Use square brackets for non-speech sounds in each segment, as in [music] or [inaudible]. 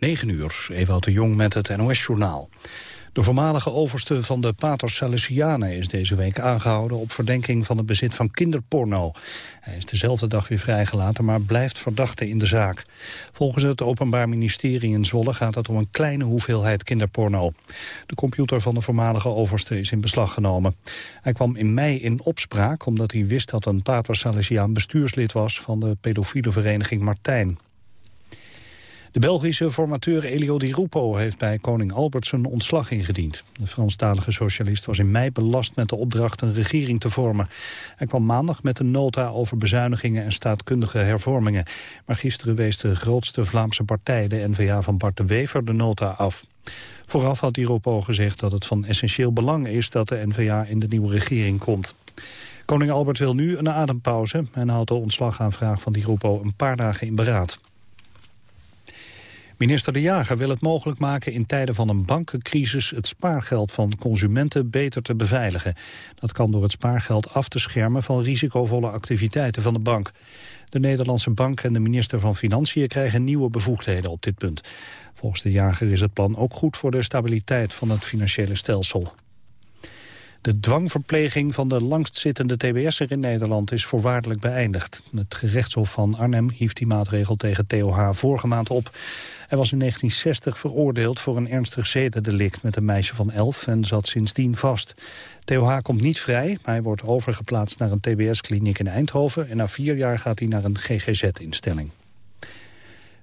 9 uur, Ewout de Jong met het NOS-journaal. De voormalige overste van de Paters Salesianen is deze week aangehouden op verdenking van het bezit van kinderporno. Hij is dezelfde dag weer vrijgelaten, maar blijft verdachte in de zaak. Volgens het Openbaar Ministerie in Zwolle gaat het om een kleine hoeveelheid kinderporno. De computer van de voormalige overste is in beslag genomen. Hij kwam in mei in opspraak omdat hij wist dat een Paters Salesiaan bestuurslid was van de pedofiele vereniging Martijn. De Belgische formateur Elio Di Rupo heeft bij koning Albert zijn ontslag ingediend. De Franstalige socialist was in mei belast met de opdracht een regering te vormen. Hij kwam maandag met een nota over bezuinigingen en staatkundige hervormingen. Maar gisteren wees de grootste Vlaamse partij, de N-VA van Bart de Wever, de nota af. Vooraf had Di Rupo gezegd dat het van essentieel belang is dat de N-VA in de nieuwe regering komt. Koning Albert wil nu een adempauze en houdt de ontslagaanvraag van Di Rupo een paar dagen in beraad. Minister De Jager wil het mogelijk maken in tijden van een bankencrisis het spaargeld van consumenten beter te beveiligen. Dat kan door het spaargeld af te schermen van risicovolle activiteiten van de bank. De Nederlandse bank en de minister van Financiën krijgen nieuwe bevoegdheden op dit punt. Volgens De Jager is het plan ook goed voor de stabiliteit van het financiële stelsel. De dwangverpleging van de langstzittende tbs'er in Nederland is voorwaardelijk beëindigd. Het gerechtshof van Arnhem hief die maatregel tegen TOH vorige maand op. Hij was in 1960 veroordeeld voor een ernstig zedendelict met een meisje van 11 en zat sindsdien vast. TOH komt niet vrij, maar hij wordt overgeplaatst naar een tbs-kliniek in Eindhoven en na vier jaar gaat hij naar een GGZ-instelling.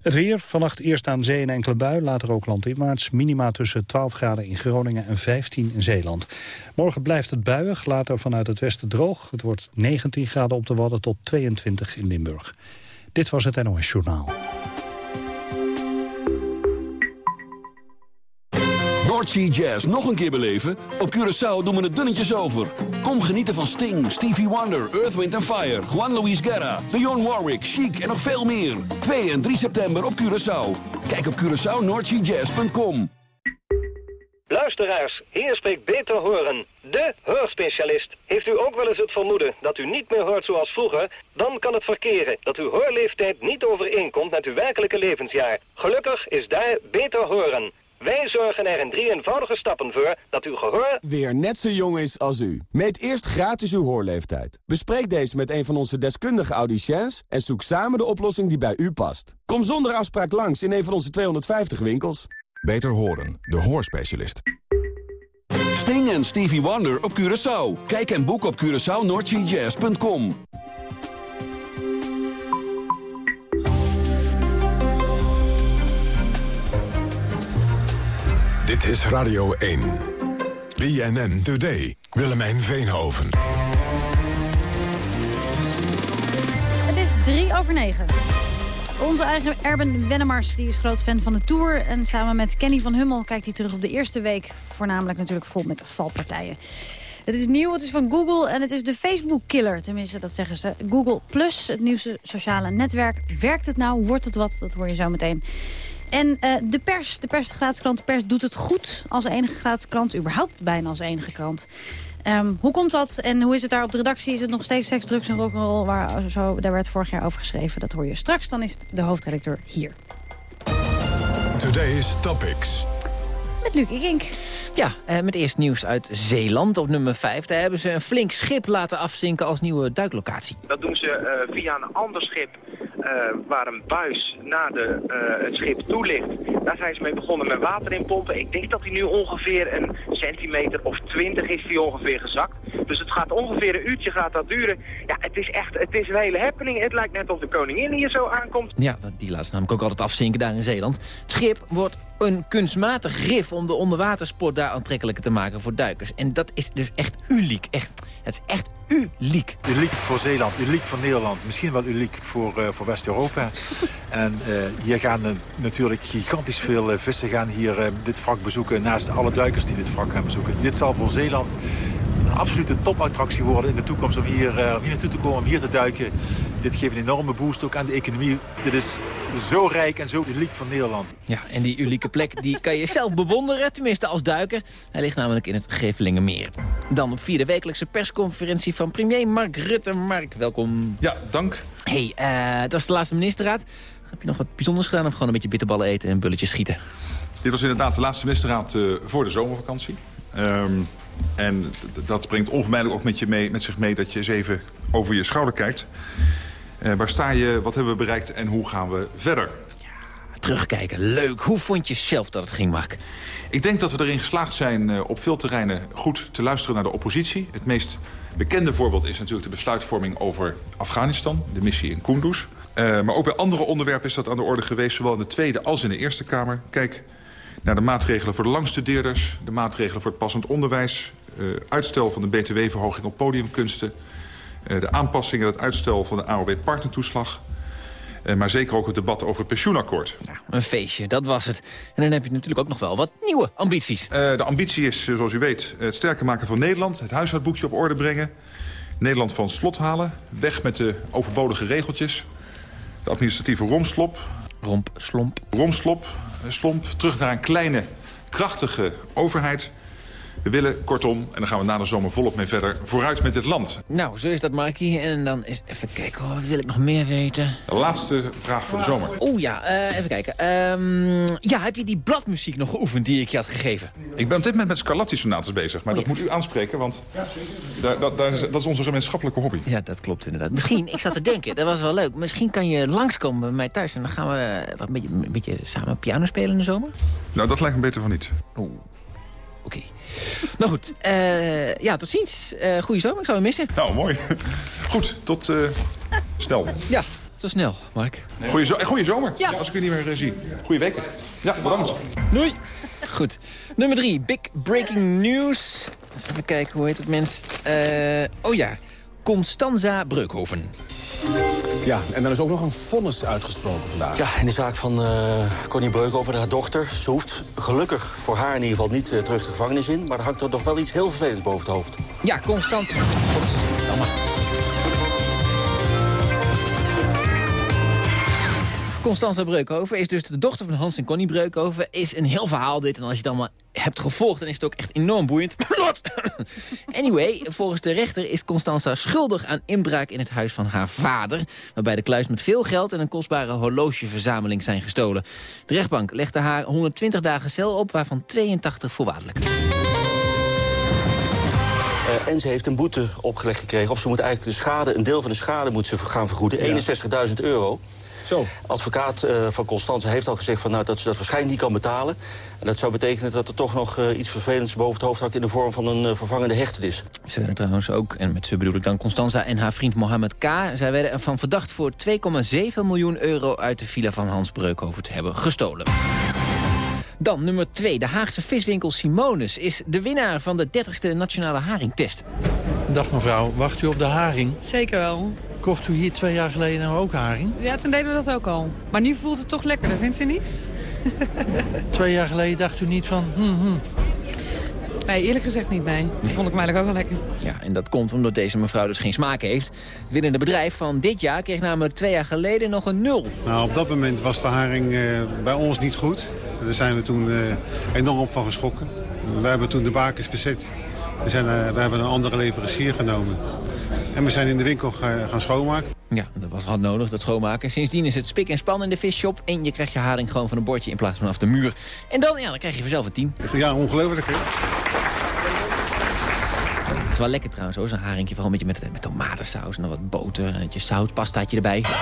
Het weer, vannacht eerst aan zee en enkele bui, later ook landinwaarts. Minima tussen 12 graden in Groningen en 15 in Zeeland. Morgen blijft het buiig, later vanuit het westen droog. Het wordt 19 graden op de Wadden tot 22 in Limburg. Dit was het NOS Journaal. Noordsea Jazz nog een keer beleven? Op Curaçao doen we het dunnetjes over. Kom genieten van Sting, Stevie Wonder, Earth, Wind Fire... Juan Luis Guerra, Dionne Warwick, Chic en nog veel meer. 2 en 3 september op Curaçao. Kijk op CuraçaoNoordseaJazz.com. Luisteraars, hier spreekt Beter Horen, de hoorspecialist. Heeft u ook wel eens het vermoeden dat u niet meer hoort zoals vroeger? Dan kan het verkeren dat uw hoorleeftijd niet overeenkomt met uw werkelijke levensjaar. Gelukkig is daar Beter Horen. Wij zorgen er in drie eenvoudige stappen voor dat uw gehoor... weer net zo jong is als u. Meet eerst gratis uw hoorleeftijd. Bespreek deze met een van onze deskundige audiciëns... en zoek samen de oplossing die bij u past. Kom zonder afspraak langs in een van onze 250 winkels. Beter horen, de hoorspecialist. Sting en Stevie Wonder op Curaçao. Kijk en boek op CuraçaoNoordseaJazz.com. Dit is Radio 1. BNN Today. Willemijn Veenhoven. Het is drie over negen. Onze eigen Erben Wennemars die is groot fan van de Tour. En samen met Kenny van Hummel kijkt hij terug op de eerste week. Voornamelijk natuurlijk vol met valpartijen. Het is nieuw, het is van Google en het is de Facebook-killer. Tenminste, dat zeggen ze. Google Plus, het nieuwste sociale netwerk. Werkt het nou? Wordt het wat? Dat hoor je zo meteen. En uh, de pers, de pers, de gratis krant, de pers doet het goed als enige gratis krant. Überhaupt bijna als enige krant. Um, hoe komt dat en hoe is het daar op de redactie? Is het nog steeds seks, drugs en rock'n'roll? Waar, zo, daar werd vorig jaar over geschreven. Dat hoor je straks. Dan is de hoofdredacteur hier. Today's Topics. Met Luc Ink. Ja, eh, met eerst nieuws uit Zeeland op nummer 5. Daar hebben ze een flink schip laten afzinken als nieuwe duiklocatie. Dat doen ze uh, via een ander schip waar een buis naar de, uh, het schip toe ligt. Daar zijn ze mee begonnen met water in pompen. Ik denk dat hij nu ongeveer een centimeter of twintig is die ongeveer gezakt. Dus het gaat ongeveer een uurtje gaat dat duren. Ja, het is echt, het is een hele happening. Het lijkt net of de koningin hier zo aankomt. Ja, die laat ze namelijk ook altijd afzinken daar in Zeeland. Het schip wordt een kunstmatig rif om de onderwatersport daar aantrekkelijker te maken voor duikers. En dat is dus echt uniek. Echt, het is echt uniek. Uniek voor Zeeland, uniek voor Nederland. Misschien wel uniek voor, uh, voor West-Europa. [laughs] en uh, hier gaan uh, natuurlijk gigantisch veel vissen gaan hier dit vrak bezoeken... naast alle duikers die dit vrak gaan bezoeken. Dit zal voor Zeeland een absolute topattractie worden in de toekomst... om hier, om hier naartoe te komen, om hier te duiken. Dit geeft een enorme boost ook aan de economie. Dit is zo rijk en zo uniek van Nederland. Ja, en die unieke plek die kan je zelf bewonderen, tenminste als duiker. Hij ligt namelijk in het Gevelingenmeer. Dan op vierde wekelijkse persconferentie van premier Mark Rutte. Mark, welkom. Ja, dank. hey, uh, het was de laatste ministerraad. Heb je nog wat bijzonders gedaan of gewoon een beetje bitterballen eten en bulletjes schieten? Dit was inderdaad de laatste ministerraad uh, voor de zomervakantie. Um, en dat brengt onvermijdelijk ook met, je mee, met zich mee dat je eens even over je schouder kijkt. Uh, waar sta je, wat hebben we bereikt en hoe gaan we verder? Ja, terugkijken, leuk. Hoe vond je zelf dat het ging, Mark? Ik denk dat we erin geslaagd zijn uh, op veel terreinen goed te luisteren naar de oppositie. Het meest bekende voorbeeld is natuurlijk de besluitvorming over Afghanistan. De missie in Kunduz. Uh, maar ook bij andere onderwerpen is dat aan de orde geweest... zowel in de Tweede als in de Eerste Kamer. Kijk naar de maatregelen voor de langstudeerders... de maatregelen voor het passend onderwijs... Uh, uitstel van de btw-verhoging op podiumkunsten... Uh, de aanpassingen en het uitstel van de AOW-partnertoeslag... Maar zeker ook het debat over het pensioenakkoord. Ja, een feestje, dat was het. En dan heb je natuurlijk ook nog wel wat nieuwe ambities. de ambitie is, zoals u weet, het sterker maken van Nederland... het huishoudboekje op orde brengen... Nederland van slot halen, weg met de overbodige regeltjes... de administratieve romslop... Romp, slomp. Slomp, terug naar een kleine, krachtige overheid. We willen, kortom, en dan gaan we na de zomer volop mee verder, vooruit met dit land. Nou, zo is dat, Markie. En dan is even kijken, oh, wat wil ik nog meer weten? De laatste vraag voor de zomer. Oeh ja, uh, even kijken. Um, ja, heb je die bladmuziek nog geoefend die ik je had gegeven? Ik ben op dit moment met Scarlatti-sonates bezig, maar Oh, dat ja. moet u aanspreken, want daar, daar, daar is- dat is onze gemeenschappelijke hobby. Ja, dat klopt inderdaad. Misschien, ik zat te denken, dat was wel leuk. Misschien kan je langskomen bij mij thuis en dan gaan we eh, wat een, beetje, een beetje samen piano spelen in de zomer. Nou, dat lijkt me beter van niet. Oeh. Oké. Nou goed, eh, ja, tot ziens. Eh goeie zomer, ik zou je missen. Nou, mooi. Goed, tot eh, snel. Ja, tot snel, Mark. Goeie, zo goeie zomer, Ja. als ik u niet meer zie. Goeie weken. Ja, bedankt. Doei. Goed. Nummer drie, big breaking news. Eens even kijken, hoe heet het mens? Oh ja, Constanza Breukhoven. Ja, en dan is ook nog een vonnis uitgesproken vandaag. Ja, in de zaak van eh Connie Breuk over haar dochter. Ze hoeft gelukkig voor haar in ieder geval niet eh, terug de gevangenis in. Maar er hangt er toch wel iets heel vervelends boven het hoofd. Ja, Constanza. Godsamme. Constanza Breukhoven is dus de dochter van Hans en Connie Breukhoven. Is een heel verhaal dit. En als je het allemaal hebt gevolgd, dan is het ook echt enorm boeiend. [laughs] anyway, volgens de rechter is Constanza schuldig aan inbraak in het huis van haar vader. Waarbij de kluis met veel geld en een kostbare horlogeverzameling zijn gestolen. De rechtbank legde haar 120 dagen cel op, waarvan 82 voorwaardelijk. Eh, en ze heeft een boete opgelegd gekregen. Of ze moet eigenlijk de schade, een deel van de schade moet ze gaan vergoeden. 61.000 euro. Zo. Advocaat eh, van Constance heeft al gezegd van, nou, dat ze dat waarschijnlijk niet kan betalen. En dat zou betekenen dat er toch nog eh, iets vervelends boven het hoofd hangt... in de vorm van een eh, vervangende hechtenis. Ze werden trouwens ook, en met ze bedoel ik dan Constanza en haar vriend Mohammed K. Zij werden ervan verdacht voor 2,7 miljoen euro uit de villa van Hans Breukhoven te hebben gestolen. Dan nummer 2. De Haagse viswinkel Simonus is de winnaar van de 30ste nationale haringtest. Dag mevrouw, wacht u op de haring? Zeker wel. Kocht u hier twee jaar geleden nou ook haring? Ja, toen deden we dat ook al. Maar nu voelt het toch lekkerder, vindt u niet? [laughs] Twee jaar geleden dacht u niet van... Hmm, hmm. Nee, eerlijk gezegd niet, nee. Dat vond ik mij eigenlijk ook wel lekker. Ja, en dat komt omdat deze mevrouw dus geen smaak heeft. Het winnende bedrijf van dit jaar kreeg namelijk twee jaar geleden nog een nul. Nou, op dat moment was de haring eh, bij ons niet goed. Daar zijn we toen eh, enorm op van geschrokken. We hebben toen de bakens verzet. We, zijn, eh, we hebben een andere leverancier genomen. En we zijn in de winkel ga- gaan schoonmaken. Ja, dat was hard nodig, dat schoonmaken. Sindsdien is het spik en span in de visshop. En je krijgt je haring gewoon van een bordje in plaats van af de muur. En dan, ja, dan krijg je vanzelf een 10. Ja, ongelooflijk. Hè? Het is wel lekker trouwens, hoor. Zo'n haringje, vooral met, met, met tomatensaus en dan wat boter. En een beetje zout, pastaatje erbij. Pasta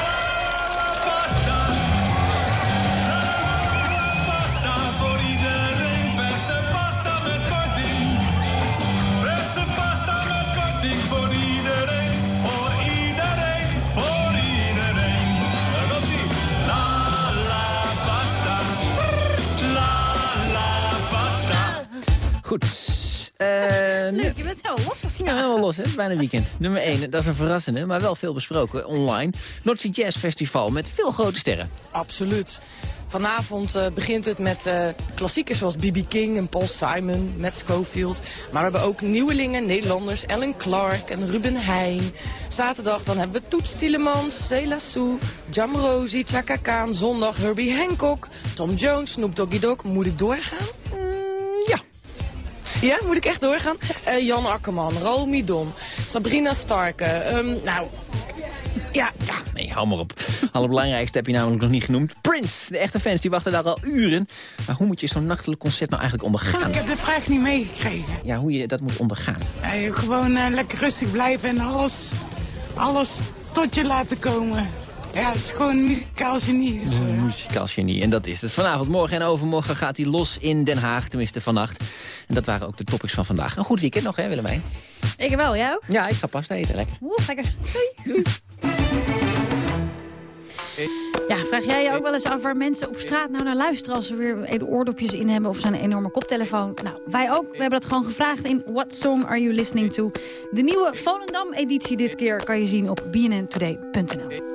Goed. Eh, Leuk, je bent heel losgeslagen. Ja, helemaal los, hè? Bijna weekend. Nummer 1, dat is een verrassende, maar wel veel besproken online. Noordse Jazz Festival met veel grote sterren. Absoluut. Vanavond eh, begint het met eh, klassiekers zoals B.B. King en Paul Simon, Matt Schofield. Maar we hebben ook nieuwelingen, Nederlanders, Ellen Clark en Ruben Heijn. Zaterdag dan hebben we Toets Tielemans, Cela Sue, Jam Rosie, Chaka Khan. Zondag Herbie Hancock, Tom Jones, Snoop Doggy Dogg. Moet ik doorgaan? Ja. Moet ik echt doorgaan? Eh, Jan Akkerman, Raoul Midon, Sabrina Starke. ehm, nou, ja, Ja, nee, hou maar op. Allerbelangrijkste heb je namelijk nog niet genoemd. Prince, de echte fans, die wachten daar al uren. Maar hoe moet je zo'n nachtelijk concert nou eigenlijk ondergaan? Ik heb de vraag niet meegekregen. Ja, hoe je dat moet ondergaan. Ja, gewoon eh, lekker rustig blijven en alles, alles tot je laten komen. Ja, het is gewoon een muzikaal genie. Dus, eh, Muzikaal genie, en dat is het. Vanavond, morgen en overmorgen gaat hij los in Den Haag. Tenminste, vannacht. En dat waren ook de topics van vandaag. Een goed weekend nog, hè Willemijn? Ik wel, jij ook? Ja, ik ga pasta eten, lekker. Oeh, lekker. Doei. Ja, vraag jij je ook wel eens af waar mensen op straat nou naar luisteren... als ze weer de oordopjes in hebben of zo'n enorme koptelefoon? Nou, wij ook. We hebben dat gewoon gevraagd in What Song Are You Listening To? De nieuwe Volendam-editie dit keer kan je zien op bnntoday.nl.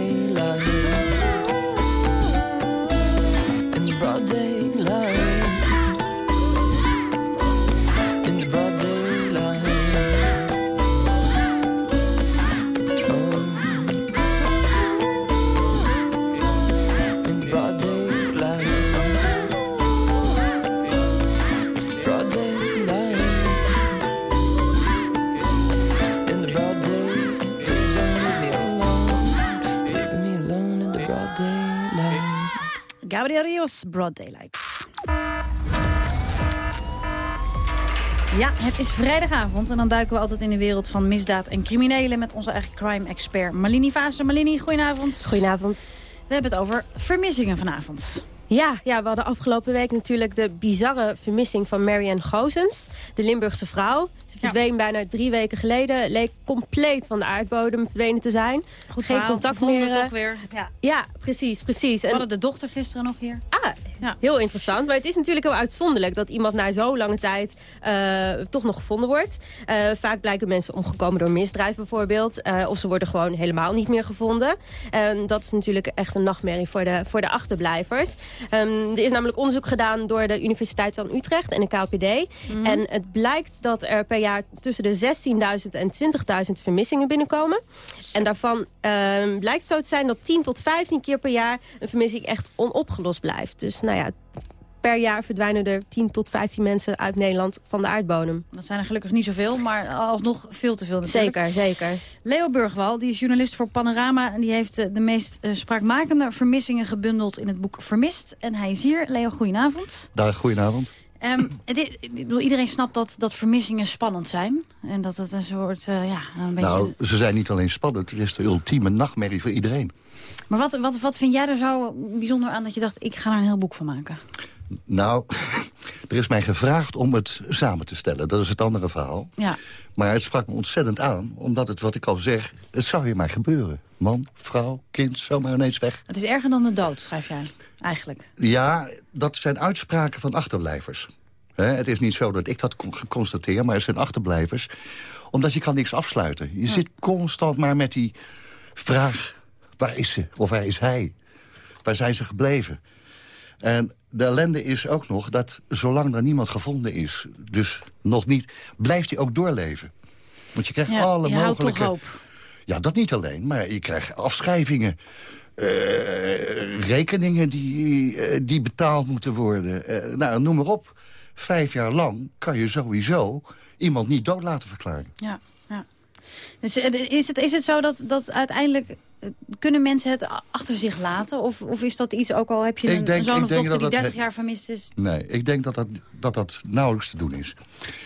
Rios, Broad Daylight. Ja, het is vrijdagavond en dan duiken we altijd in de wereld van misdaad en criminelen... met onze eigen crime-expert Malini Vazen. Malini, goedenavond. Goedenavond. We hebben het over vermissingen vanavond. Ja, ja, we hadden afgelopen week natuurlijk de bizarre vermissing van Marianne Gozens. De Limburgse vrouw. Ze verdween bijna drie weken geleden. Leek compleet van de aardbodem verdwenen te zijn. Goed Geen contact meer. eh, toch weer. Ja. Ja, precies, precies. We En- hadden de dochter gisteren nog hier. Ah, heel interessant. Maar het is natuurlijk heel uitzonderlijk dat iemand na zo lange tijd eh, toch nog gevonden wordt. Eh, vaak blijken mensen omgekomen door misdrijf bijvoorbeeld. Eh, of ze worden gewoon helemaal niet meer gevonden. En dat is natuurlijk echt een nachtmerrie voor de, voor de achterblijvers. Ehm, er is namelijk onderzoek gedaan door de Universiteit van Utrecht en de KLPD. Mhm. En het blijkt dat er per jaar tussen de 16.000 en 20.000 vermissingen binnenkomen. En daarvan ehm, blijkt zo te zijn dat 10 tot 15 keer per jaar een vermissing echt onopgelost blijft. Dus nou ja, per jaar verdwijnen er 10 tot 15 mensen uit Nederland van de aardbodem. Dat zijn er gelukkig niet zoveel, maar alsnog veel te veel natuurlijk. Zeker, zeker. Leo Burgwal, die is journalist voor Panorama... en die heeft eh, de meest eh, spraakmakende vermissingen gebundeld in het boek Vermist. En hij is hier. Leo, goedenavond. Dag, goedenavond. Ehm, ik bedoel, iedereen snapt dat, dat vermissingen spannend zijn. En dat het een soort, eh, ja, een beetje... Nou, ze zijn niet alleen spannend, het is de ultieme nachtmerrie voor iedereen. Maar wat, wat, wat vind jij er zo bijzonder aan dat je dacht... ik ga er een heel boek van maken? Nou, [laughs] er is mij gevraagd om het samen te stellen. Dat is het andere verhaal. Ja. Maar het sprak me ontzettend aan, omdat het, wat ik al zeg... het zou je maar gebeuren. Man, vrouw, kind, zomaar ineens weg. Het is erger dan de dood, schrijf jij, eigenlijk. Ja, dat zijn uitspraken van achterblijvers. Het is niet zo dat ik dat kon geconstateerd, maar het zijn achterblijvers. Omdat je kan niks afsluiten. Je zit constant maar met die vraag... waar is ze of waar is hij? Waar zijn ze gebleven? En de ellende is ook nog dat zolang er niemand gevonden is... dus nog niet, blijft hij ook doorleven. Want je krijgt Ja, alle je houdt mogelijke... toch hoop. Ja, dat niet alleen, maar je krijgt afschrijvingen. eh, rekeningen die, eh, die betaald moeten worden. Eh, nou, noem maar op. Vijf jaar lang kan je sowieso iemand niet dood laten verklaren. Ja. Dus, eh, is, het, is het zo dat, dat uiteindelijk... eh, Kunnen mensen het achter zich laten? Of, of is dat iets, ook al heb je Ik een, denk- een zoon ik of denk dochter die dat dat 30 he- jaar vermist is? Nee, ik denk dat dat, dat dat nauwelijks te doen is.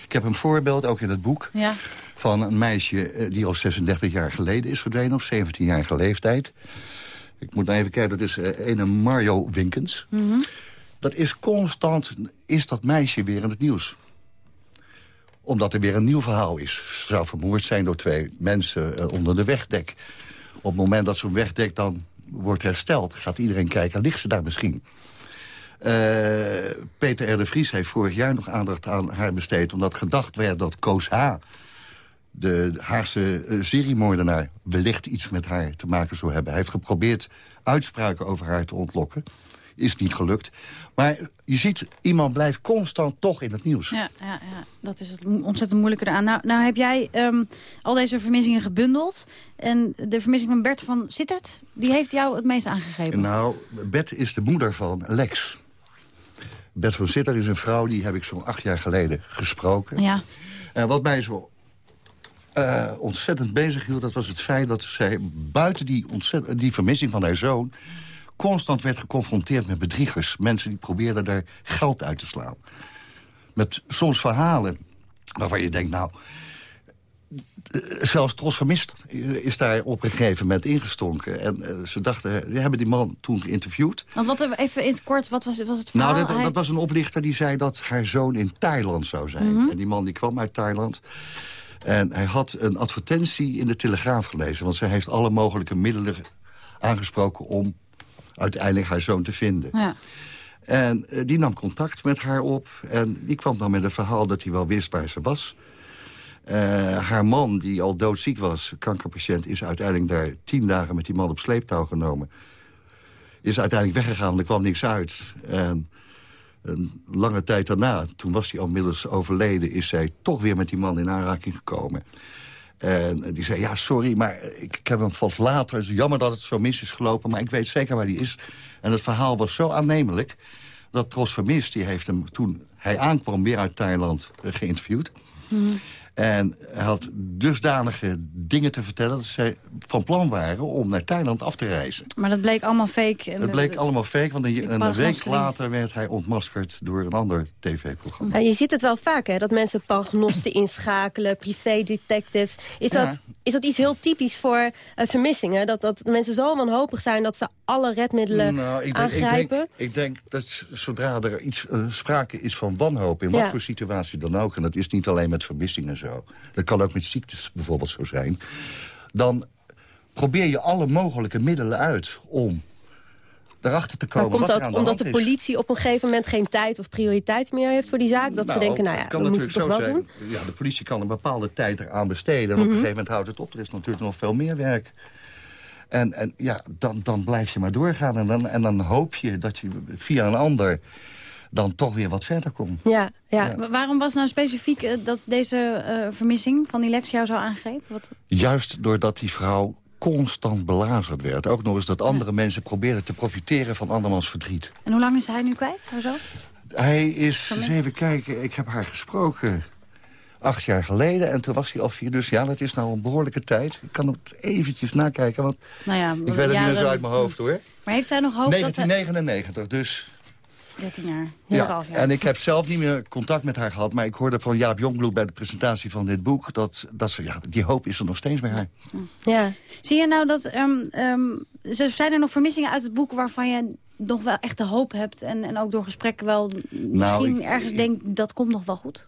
Ik heb een voorbeeld, ook in het boek... Ja. van een meisje eh, die al 36 jaar geleden is verdwenen... op 17-jarige leeftijd. Ik moet nou even kijken, dat is een Mario Winkens. Mhm. Dat is constant, is dat meisje weer in het nieuws. Omdat er weer een nieuw verhaal is. Ze zou vermoord zijn door twee mensen eh, onder de wegdek. Op het moment dat zo'n wegdek dan wordt hersteld... gaat iedereen kijken, ligt ze daar misschien? Eh, Peter R. de Vries heeft vorig jaar nog aandacht aan haar besteed... omdat gedacht werd dat Koos H., de Haagse eh, seriemoordenaar... wellicht iets met haar te maken zou hebben. Hij heeft geprobeerd uitspraken over haar te ontlokken. Is niet gelukt. Maar je ziet, iemand blijft constant toch in het nieuws. Ja, ja, ja, dat is het ontzettend moeilijke eraan. Nou, nou heb jij ehm, al deze vermissingen gebundeld. En de vermissing van Bert van Sittert, die heeft jou het meest aangegrepen. Nou, Bet is de moeder van Lex. Bert van Sitter is een vrouw, die heb ik zo'n acht jaar geleden gesproken. Ja. En wat mij zo eh, ontzettend bezig hield... dat was het feit dat zij buiten die, die vermissing van haar zoon... constant werd geconfronteerd met bedriegers. Mensen die probeerden daar geld uit te slaan. Met soms verhalen waarvan je denkt... nou, eh, zelfs Tros Vermist is daar op een gegeven moment ingestonken. En eh, ze dachten, die hebben die man toen geïnterviewd. Want wat, even in het kort, wat was, was het verhaal? Nou, dat, dat was een oplichter die zei dat haar zoon in Thailand zou zijn. Mhm. En die man die kwam uit Thailand. En hij had een advertentie in de Telegraaf gelezen. Want zij heeft alle mogelijke middelen aangesproken om uiteindelijk haar zoon te vinden. Ja. En eh, die nam contact met haar op. En die kwam dan met een verhaal dat hij wel wist waar ze was. Eh, haar man, die al doodziek was, kankerpatiënt... is uiteindelijk daar tien dagen met die man op sleeptouw genomen. Is uiteindelijk weggegaan, want er kwam niks uit. En een lange tijd daarna, toen was hij al inmiddels overleden... is zij toch weer met die man in aanraking gekomen. En die zei, ja, sorry, maar ik, ik heb hem vast later. Het is jammer dat het zo mis is gelopen, maar ik weet zeker waar hij is. En het verhaal was zo aannemelijk dat Tros Vermist... die heeft hem toen hij aankwam weer uit Thailand eh, geïnterviewd. En hij had dusdanige dingen te vertellen... dat zij van plan waren om naar Thailand af te reizen. Maar dat bleek allemaal fake. En Het bleek allemaal fake, want een, week later werd hij ontmaskerd door een ander tv-programma. Ja, je ziet het wel vaak, hè, dat mensen pagnosten [laughs] inschakelen, privédetectives. Is, dat, is dat iets heel typisch voor eh, vermissingen? Dat, dat mensen zo wanhopig zijn dat ze alle redmiddelen Nou, ik denk, ik, aangrijpen? denk, ik denk dat zodra er iets eh, sprake is van wanhoop... in Ja. wat voor situatie dan ook... en dat is niet alleen met vermissingen zo... dat kan ook met ziektes bijvoorbeeld zo zijn... dan probeer je alle mogelijke middelen uit om erachter te Maar komen komt wat er dat de omdat de politie op een gegeven moment geen tijd of prioriteit meer heeft voor die zaak? Dat ze denken, nou ja, kan we moeten toch zo doen? Ja, de politie kan een bepaalde tijd eraan besteden. En op Mhm. een gegeven moment houdt het op. Er is natuurlijk nog veel meer werk. En, en ja, dan, dan blijf je maar doorgaan. En dan, en dan hoop je dat je via een ander dan toch weer wat verder komt. Ja, ja. Wa- Waarom was nou specifiek eh, dat deze eh, vermissing van die Lex jou zo aangreep? Wat... Juist doordat die vrouw constant belazerd werd. Ook nog eens dat andere mensen probeerden te profiteren van andermans verdriet. En hoe lang is hij nu kwijt? Hoezo? Hij is, eens even kijken, ik heb haar gesproken acht jaar geleden. En toen was hij al vier, dus ja, dat is nou een behoorlijke tijd. Ik kan het eventjes nakijken, want Nou ja, ik weet het niet meer zo jaren- uit mijn hoofd hoor. Maar heeft zij nog hoop dat hij... 1999, dus 13 jaar. Ja, 12 jaar. en ik heb zelf niet meer contact met haar gehad... maar ik hoorde van Jaap Jongbloed bij de presentatie van dit boek... dat, dat ze, ja, die hoop is er nog steeds bij haar. Ja. Zie je nou dat... ehm, ehm, ze- zijn er nog vermissingen uit het boek waarvan je nog wel echt de hoop hebt... en, en ook door gesprekken wel misschien Nou, ik- ergens denkt dat komt nog wel goed?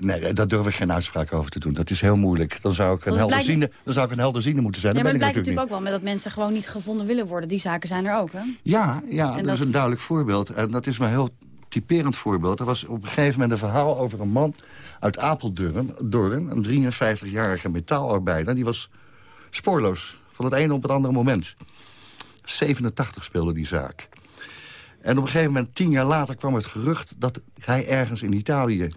Nee, daar durf ik geen uitspraak over te doen. Dat is heel moeilijk. Dan zou ik een, blijkt- helderziende, dan zou ik een helderziende moeten zijn. Ja, Dat maar ik blijkt natuurlijk ook wel met dat mensen gewoon niet gevonden willen worden. Die zaken zijn er ook, hè? Ja, ja En dat, is dat- een duidelijk voorbeeld. En dat is een heel typerend voorbeeld. Er was op een gegeven moment een verhaal over een man uit Apeldoorn... Dorn, een 53-jarige metaalarbeider. Die was spoorloos van het ene op het andere moment. 87 speelde die zaak. En op een gegeven moment, tien jaar later, kwam het gerucht... dat hij ergens in Italië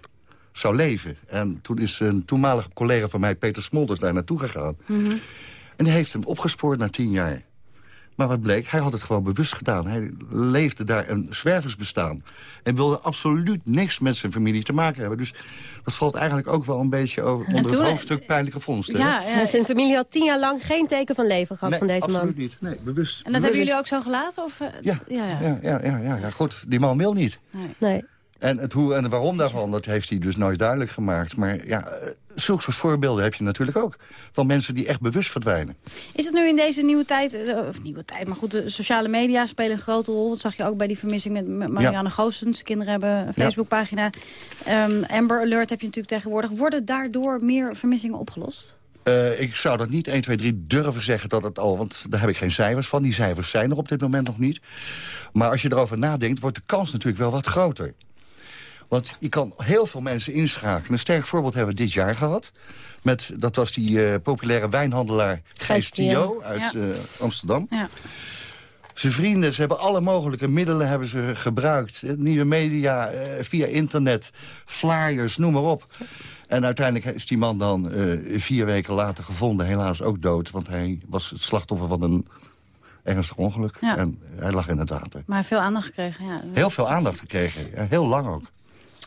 zou leven. En toen is een toenmalige collega van mij, Peter Smolders, daar naartoe gegaan. En die heeft hem opgespoord na tien jaar. Maar wat bleek, hij had het gewoon bewust gedaan. Hij leefde daar een zwerversbestaan. En wilde absoluut niks met zijn familie te maken hebben. Dus dat valt eigenlijk ook wel een beetje over, onder toen- het hoofdstuk pijnlijke vondsten. Ja, ja, zijn familie had tien jaar lang geen teken van leven gehad Nee, van deze absoluut man. niet. Nee, bewust. En dat hebben jullie ook zo gelaten? Of, eh, Ja. ja, ja. Ja, ja, ja, ja, ja, goed. Die man wil niet. Nee. En het hoe en waarom daarvan, dat heeft hij dus nooit duidelijk gemaakt. Maar ja, eh, zulke soort voorbeelden heb je natuurlijk ook. Van mensen die echt bewust verdwijnen. Is het nu in deze nieuwe tijd, eh, of nieuwe tijd, maar goed, de sociale media spelen een grote rol. Dat zag je ook bij die vermissing met Marianne Goossens. Kinderen hebben een Facebookpagina. Ehm, Amber Alert heb je natuurlijk tegenwoordig. Worden daardoor meer vermissingen opgelost? Eh, ik zou dat niet 1, 2, 3 durven zeggen dat het al... want daar heb ik geen cijfers van. Die cijfers zijn er op dit moment nog niet. Maar als je erover nadenkt, wordt de kans natuurlijk wel wat groter. Want je kan heel veel mensen inschakelen. Een sterk voorbeeld hebben we dit jaar gehad. Met, dat was die eh, populaire wijnhandelaar Gijs Tio uit Ja. eh, Amsterdam. Ja. Zijn vrienden, ze hebben alle mogelijke middelen hebben ze gebruikt. Eh, Nieuwe media, via internet, flyers, noem maar op. En uiteindelijk is die man dan vier weken later gevonden. Helaas ook dood, want hij was het slachtoffer van een ernstig ongeluk. Ja. En hij lag in het water. Maar veel aandacht gekregen, ja. Heel veel aandacht gekregen. Heel lang ook.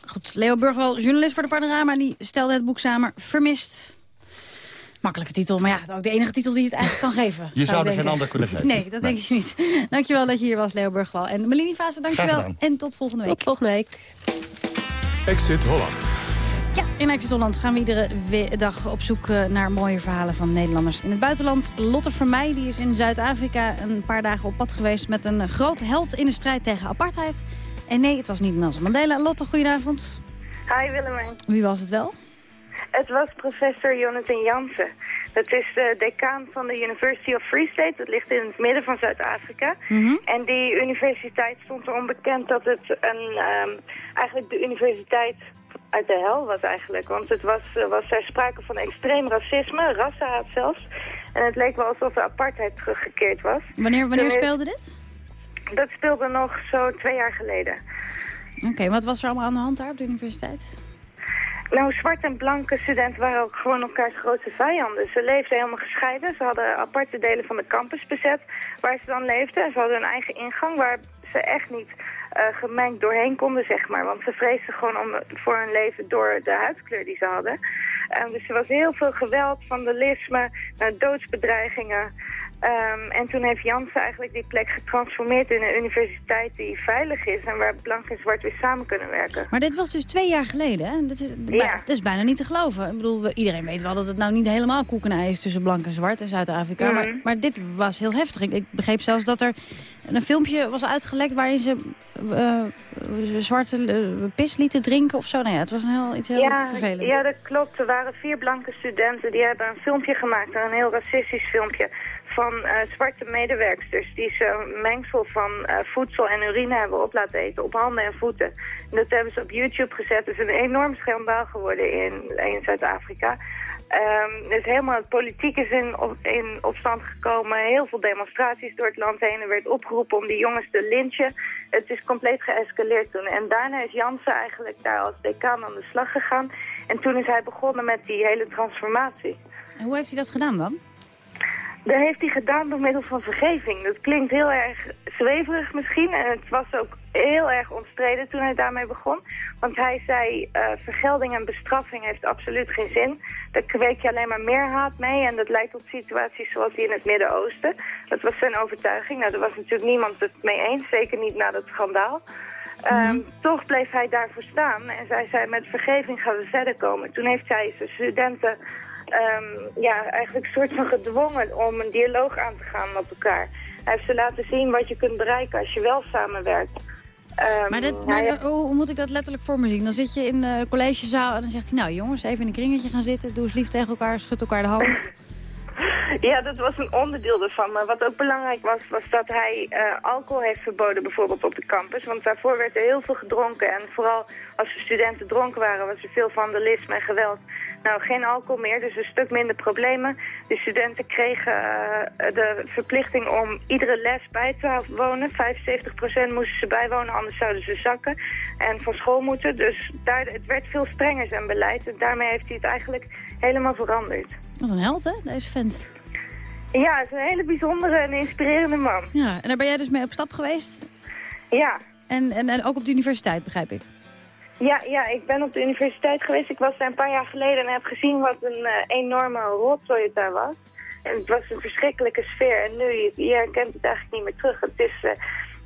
Goed, Leo Burgwel, journalist voor de Panorama, die stelde het boek samen Vermist. Makkelijke titel, maar ja, ook de enige titel die het eigenlijk kan geven. Je zou er geen ander kunnen geven. Nee, dat denk ik niet. Dankjewel dat je hier was, Leo Burgwal. En Melanie Vase, dankjewel. En tot volgende week. Tot volgende week. Exit Holland. Ja, in Exit Holland gaan we iedere dag op zoek eh, naar mooie verhalen van Nederlanders in het buitenland. Lotte Vermeij die is in Zuid-Afrika een paar dagen op pad geweest met een groot held in de strijd tegen apartheid. En nee, het was niet Nelson Mandela. Lotte, goedenavond. Hi Willemijn. Wie was het wel? Het was professor Jonathan Jansen. Dat is de decaan van de University of Free State. Dat ligt in het midden van Zuid-Afrika. En die universiteit stond erom bekend dat het een, ehm, eigenlijk de universiteit uit de hel was eigenlijk. Want het was, er was er sprake van extreem racisme, rassenhaat zelfs. En het leek wel alsof de apartheid teruggekeerd was. Wanneer, wanneer speelde dit? Dat speelde nog zo twee jaar geleden. Oké, wat was er allemaal aan de hand daar op de universiteit? Nou, zwart en blanke studenten waren ook gewoon elkaars grootste vijanden. Ze leefden helemaal gescheiden. Ze hadden aparte delen van de campus bezet waar ze dan leefden. En ze hadden een eigen ingang waar ze echt niet eh, gemengd doorheen konden, zeg maar. Want ze vreesden gewoon om, voor hun leven door de huidskleur die ze hadden. Ehm, dus er was heel veel geweld, vandalisme, naar doodsbedreigingen. Ehm, en toen heeft Jansen eigenlijk die plek getransformeerd in een universiteit die veilig is... en waar blank en zwart weer samen kunnen werken. Maar dit was dus twee jaar geleden, hè? Dat is, Ja. dat is bijna niet te geloven. Ik bedoel, iedereen weet wel dat het nou niet helemaal koek en ei is tussen blank en zwart in Zuid-Afrika. Mhm. Maar, maar dit was heel heftig. Ik, ik begreep zelfs dat er een filmpje was uitgelekt waarin ze eh, zwarte eh, pis lieten drinken of zo. Nou ja, het was een heel, iets heel ja, vervelends. Ja, dat klopt. Er waren vier blanke studenten die hebben een filmpje gemaakt, een heel racistisch filmpje, van eh, zwarte medewerksters die ze mengsel van eh, voedsel en urine hebben op laten eten, op handen en voeten. En dat hebben ze op YouTube gezet. Het is een enorm schandaal geworden in, in Zuid-Afrika. Ehm, dus helemaal het politiek is in, op, in opstand gekomen. Heel veel demonstraties door het land heen. Er werd opgeroepen om die jongens te lynchen. Het is compleet geëscaleerd toen. En daarna is Jansen eigenlijk daar als decaan aan de slag gegaan. En toen is hij begonnen met die hele transformatie. En hoe heeft hij dat gedaan dan? Dat heeft hij gedaan door middel van vergeving. Dat klinkt heel erg zweverig misschien. En het was ook heel erg omstreden toen hij daarmee begon. Want hij zei, eh, vergelding en bestraffing heeft absoluut geen zin. Daar kweek je alleen maar meer haat mee. En dat leidt tot situaties zoals die in het Midden-Oosten. Dat was zijn overtuiging. Nou, daar was natuurlijk niemand het mee eens. Zeker niet na dat schandaal. Ehm, Toch bleef hij daarvoor staan en zij zei met vergeving gaan we verder komen. Toen heeft zij zijn studenten ehm, ja, eigenlijk een soort van gedwongen om een dialoog aan te gaan met elkaar. Hij heeft ze laten zien wat je kunt bereiken als je wel samenwerkt. Ehm, Maar, dit, hoe, hoe moet ik dat letterlijk voor me zien? Dan zit je in de collegezaal en dan zegt hij... nou jongens, even in een kringetje gaan zitten. Doe eens lief tegen elkaar, schud elkaar de hand. [laughs] Ja, dat was een onderdeel ervan. Maar wat ook belangrijk was, was dat hij eh, alcohol heeft verboden bijvoorbeeld op de campus. Want daarvoor werd er heel veel gedronken. En vooral als de studenten dronken waren, was er veel vandalisme en geweld. Nou, geen alcohol meer, dus een stuk minder problemen. De studenten kregen eh, de verplichting om iedere les bij te wonen. 75% moesten ze bijwonen, anders zouden ze zakken. En van school moeten. Dus daar, het werd veel strenger zijn beleid. En daarmee heeft hij het eigenlijk helemaal veranderd. Wat een held, hè, deze vent. Ja, het is een hele bijzondere en inspirerende man. Ja, en daar ben jij dus mee op stap geweest? Ja. En, en, en ook op de universiteit, begrijp ik. Ja, ja, ik ben op de universiteit geweest. Ik was daar een paar jaar geleden en heb gezien wat een eh, enorme rotzooi het daar was. En het was een verschrikkelijke sfeer. En nu, je, je herkent het eigenlijk niet meer terug. Het is eh,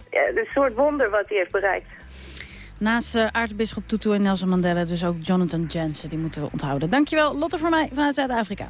ja, een soort wonder wat hij heeft bereikt. Naast uh, aartsbisschop Tutu en Nelson Mandela dus ook Jonathan Jensen. Die moeten we onthouden. Dankjewel, Lotte voor mij vanuit Zuid-Afrika.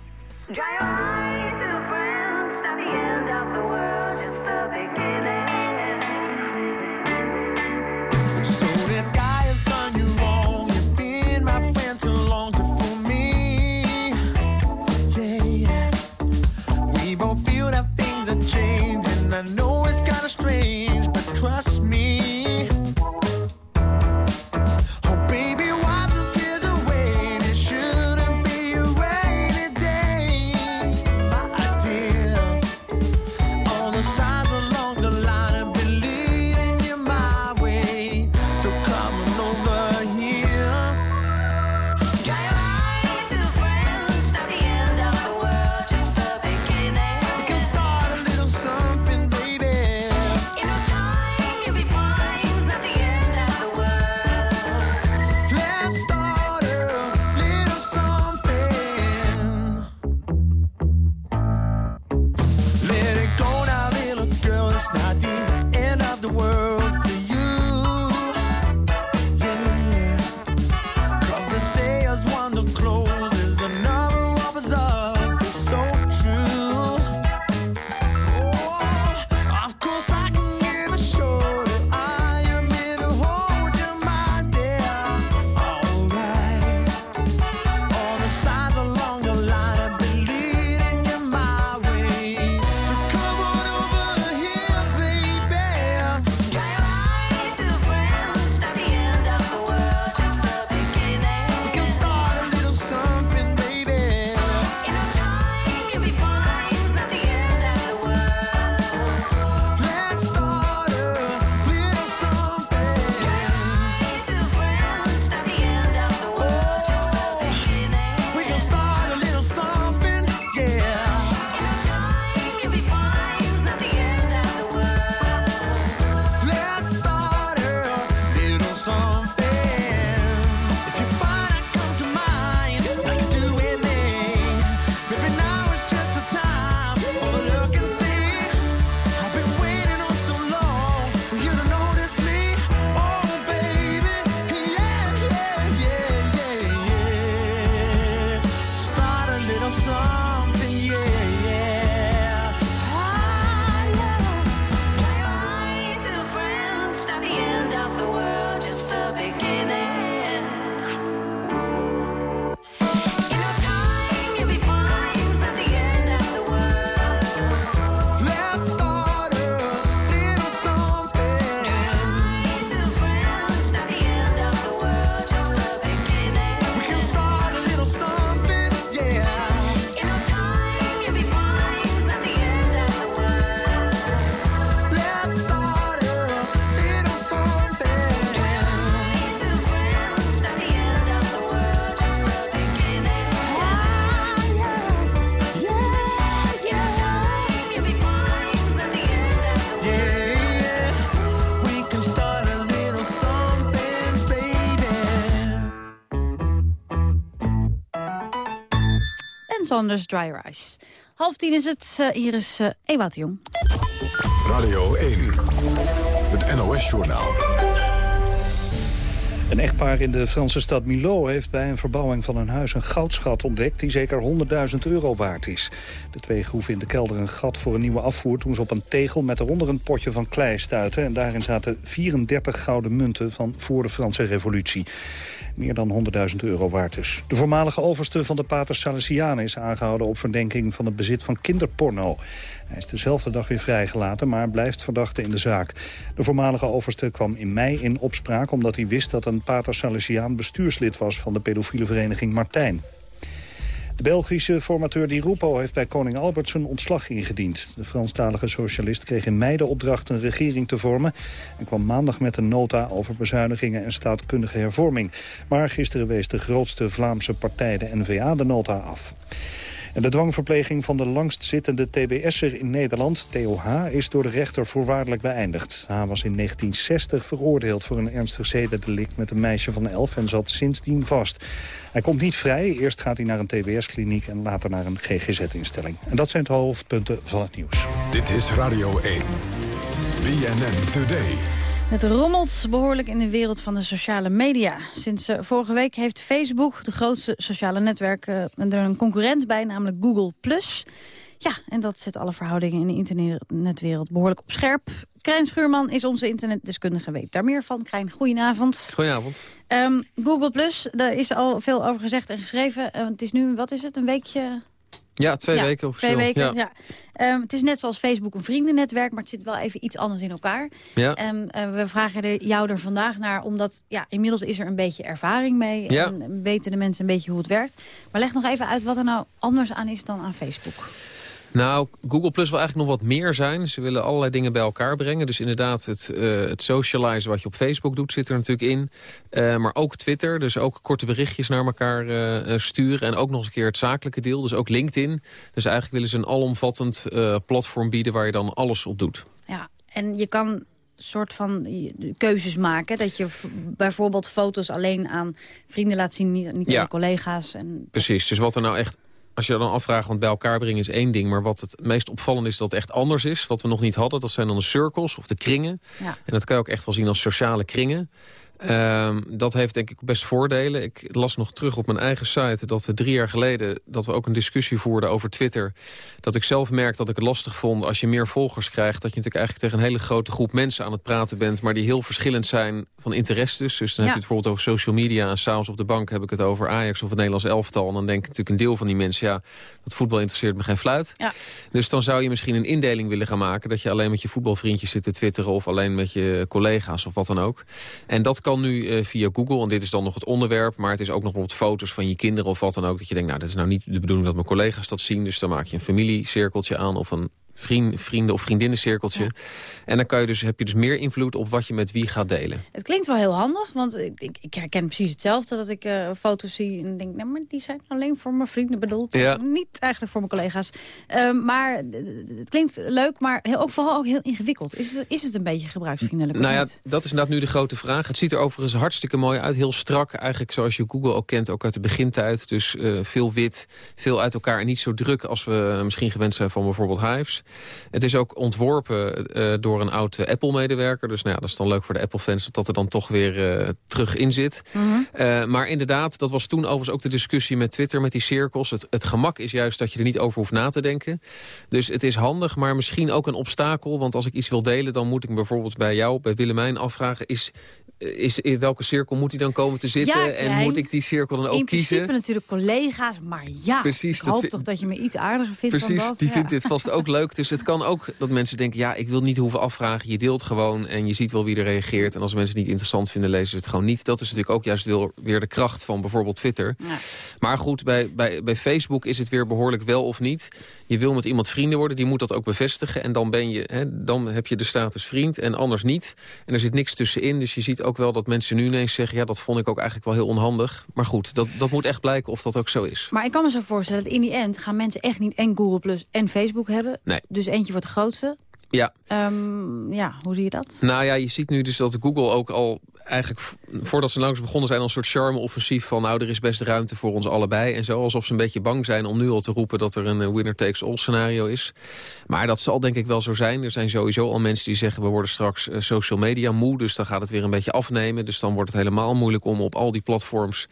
Dry Eyes. Half tien is het. eh, hier is eh Ewout de Jong. Radio 1, het NOS-journaal. Een echtpaar in de Franse stad Milo heeft bij een verbouwing van hun huis een goudschat ontdekt die zeker 100.000 euro waard is. De twee groeven in de kelder een gat voor een nieuwe afvoer toen ze op een tegel met eronder een potje van klei stuiten. En daarin zaten 34 gouden munten van voor de Franse revolutie. Meer dan 100.000 euro waard dus. De voormalige overste van de Pater Salesianen is aangehouden op verdenking van het bezit van kinderporno. Hij is dezelfde dag weer vrijgelaten, maar blijft verdachte in de zaak. De voormalige overste kwam in mei in opspraak... omdat hij wist dat een pater Salesiaan bestuurslid was... van de pedofiele vereniging Martijn. De Belgische formateur Di Rupo heeft bij koning Albert zijn ontslag ingediend. De Franstalige socialist kreeg in mei de opdracht een regering te vormen... en kwam maandag met een nota over bezuinigingen en staatkundige hervorming. Maar gisteren wees de grootste Vlaamse partij, de N-VA, de nota af. De dwangverpleging van de langstzittende TBS'er in Nederland, Theo H., is door de rechter voorwaardelijk beëindigd. H. was in 1960 veroordeeld voor een ernstig zedendelict met een meisje van 11 en zat sindsdien vast. Hij komt niet vrij. Eerst gaat hij naar een TBS-kliniek en later naar een GGZ-instelling. En dat zijn de hoofdpunten van het nieuws. Dit is Radio 1. BNN Today. Het rommelt behoorlijk in de wereld van de sociale media. Sinds eh, vorige week heeft Facebook, de grootste sociale netwerk, eh, er een concurrent bij, namelijk Google+. Ja, en dat zet alle verhoudingen in de internetwereld behoorlijk op scherp. Krijn Schuurman is onze internetdeskundige, weet daar meer van. Krijn, goedenavond. Goedenavond. Ehm, Google+, Plus, daar is al veel over gezegd en geschreven. Eh, het is nu, wat is het, een weekje... Ja, twee Ja, weken of Twee weken, ja. ja. Ehm, het is net zoals Facebook een vriendennetwerk, maar het zit wel even iets anders in elkaar. Ja. En eh, we vragen er, jou er vandaag naar, omdat ja, inmiddels is er een beetje ervaring mee. Ja. En weten de mensen een beetje hoe het werkt. Maar leg nog even uit wat er nou anders aan is dan aan Facebook. Nou, Google Plus wil eigenlijk nog wat meer zijn. Ze willen allerlei dingen bij elkaar brengen. Dus inderdaad, het, eh het socializen wat je op Facebook doet zit er natuurlijk in. Eh, maar ook Twitter, dus ook korte berichtjes naar elkaar eh, sturen. En ook nog eens een keer het zakelijke deel, dus ook LinkedIn. Dus eigenlijk willen ze een alomvattend platform bieden waar je dan alles op doet. Ja, en je kan soort van keuzes maken. Dat je bijvoorbeeld foto's alleen aan vrienden laat zien, niet, niet Ja. aan collega's. En, Precies, dus wat er nou echt... Als je dan afvraagt, want bij elkaar brengen is één ding... maar wat het meest opvallend is dat het echt anders is... wat we nog niet hadden, dat zijn dan de circles of de kringen. Ja. En dat kan je ook echt wel zien als sociale kringen. Ehm, dat heeft denk ik best voordelen. Ik las nog terug op mijn eigen site dat we drie jaar geleden... dat we ook een discussie voerden over Twitter. Dat ik zelf merk dat ik het lastig vond als je meer volgers krijgt... dat je natuurlijk eigenlijk tegen een hele grote groep mensen aan het praten bent... maar die heel verschillend zijn van interesses. Dus dan Ja. heb je het bijvoorbeeld over social media... en s'avonds op de bank heb ik het over Ajax of het Nederlands elftal... en dan denk ik natuurlijk een deel van die mensen... ja, dat voetbal interesseert me geen fluit. Ja. Dus dan zou je misschien een indeling willen gaan maken... dat je alleen met je voetbalvriendjes zit te twitteren... of alleen met je collega's of wat dan ook. En dat kan nu eh, via Google. En dit is dan nog het onderwerp. Maar het is ook nog bijvoorbeeld foto's van je kinderen of wat dan ook. Dat je denkt, nou, dat is nou niet de bedoeling dat mijn collega's dat zien. Dus dan maak je een familiecirkeltje aan of een vriend, vrienden- of vriendinnencirkeltje. En dan kan je dus, heb je dus meer invloed op wat je met wie gaat delen. Het klinkt wel heel handig, want ik, ik, ik herken precies hetzelfde. Dat ik eh, foto's zie en denk, nou, maar die zijn alleen voor mijn vrienden bedoeld. Ja. Niet eigenlijk voor mijn collega's. Ehm, maar eh, het klinkt leuk, maar heel, ook, vooral ook heel ingewikkeld. Is het, is het een beetje gebruiksvriendelijk? Nou ja, dat is inderdaad nu de grote vraag. Het ziet er overigens hartstikke mooi uit. Heel strak, eigenlijk zoals je Google ook kent, ook uit de begintijd. Dus eh, veel wit, veel uit elkaar en niet zo druk als we misschien gewend zijn van bijvoorbeeld Hives. Het is ook ontworpen eh, door een oud eh, Apple-medewerker. Dus nou ja, dat is dan leuk voor de Apple-fans dat dat er dan toch weer eh, terug in zit. Eh, maar inderdaad, dat was toen overigens ook de discussie met Twitter, met die cirkels. Het, het gemak is juist dat je er niet over hoeft na te denken. Dus het is handig, maar misschien ook een obstakel. Want als ik iets wil delen, dan moet ik me bijvoorbeeld bij jou, bij Willemijn afvragen... is, is in welke cirkel moet hij dan komen te zitten? Ja, en moet ik die cirkel dan ook In principe kiezen? natuurlijk collega's, maar ja, Precies, ik hoop toch dat je me iets aardiger vindt dan Precies, dat. die Ja. vindt dit vast ook leuk. Dus het kan ook dat mensen denken... ja, ik wil niet hoeven afvragen. Je deelt gewoon en je ziet wel wie er reageert. En als mensen het niet interessant vinden, lezen ze het gewoon niet. Dat is natuurlijk ook juist weer de kracht van bijvoorbeeld Twitter. Ja. Maar goed, bij, bij, bij Facebook is het weer behoorlijk wel of niet. Je wil met iemand vrienden worden, die moet dat ook bevestigen. En dan, ben je, hè, dan heb je de status vriend en anders niet. En er zit niks tussenin. Dus je ziet ook wel dat mensen nu ineens zeggen... ja, dat vond ik ook eigenlijk wel heel onhandig. Maar goed, dat, dat moet echt blijken of dat ook zo is. Maar ik kan me zo voorstellen dat in die end gaan mensen echt niet en Google Plus en Facebook hebben. Nee. Dus eentje wordt de grootste. Ja, Ehm, ja, hoe zie je dat? Nou ja, je ziet nu dus dat Google ook al eigenlijk voordat ze langs begonnen zijn... een soort charme-offensief van... nou, er is best ruimte voor ons allebei en zo. Alsof ze een beetje bang zijn om nu al te roepen... dat er een eh, winner-takes-all scenario is. Maar dat zal denk ik wel zo zijn. Er zijn sowieso al mensen die zeggen... we worden straks eh, social media moe, dus dan gaat het weer een beetje afnemen. Dus dan wordt het helemaal moeilijk om op al die platforms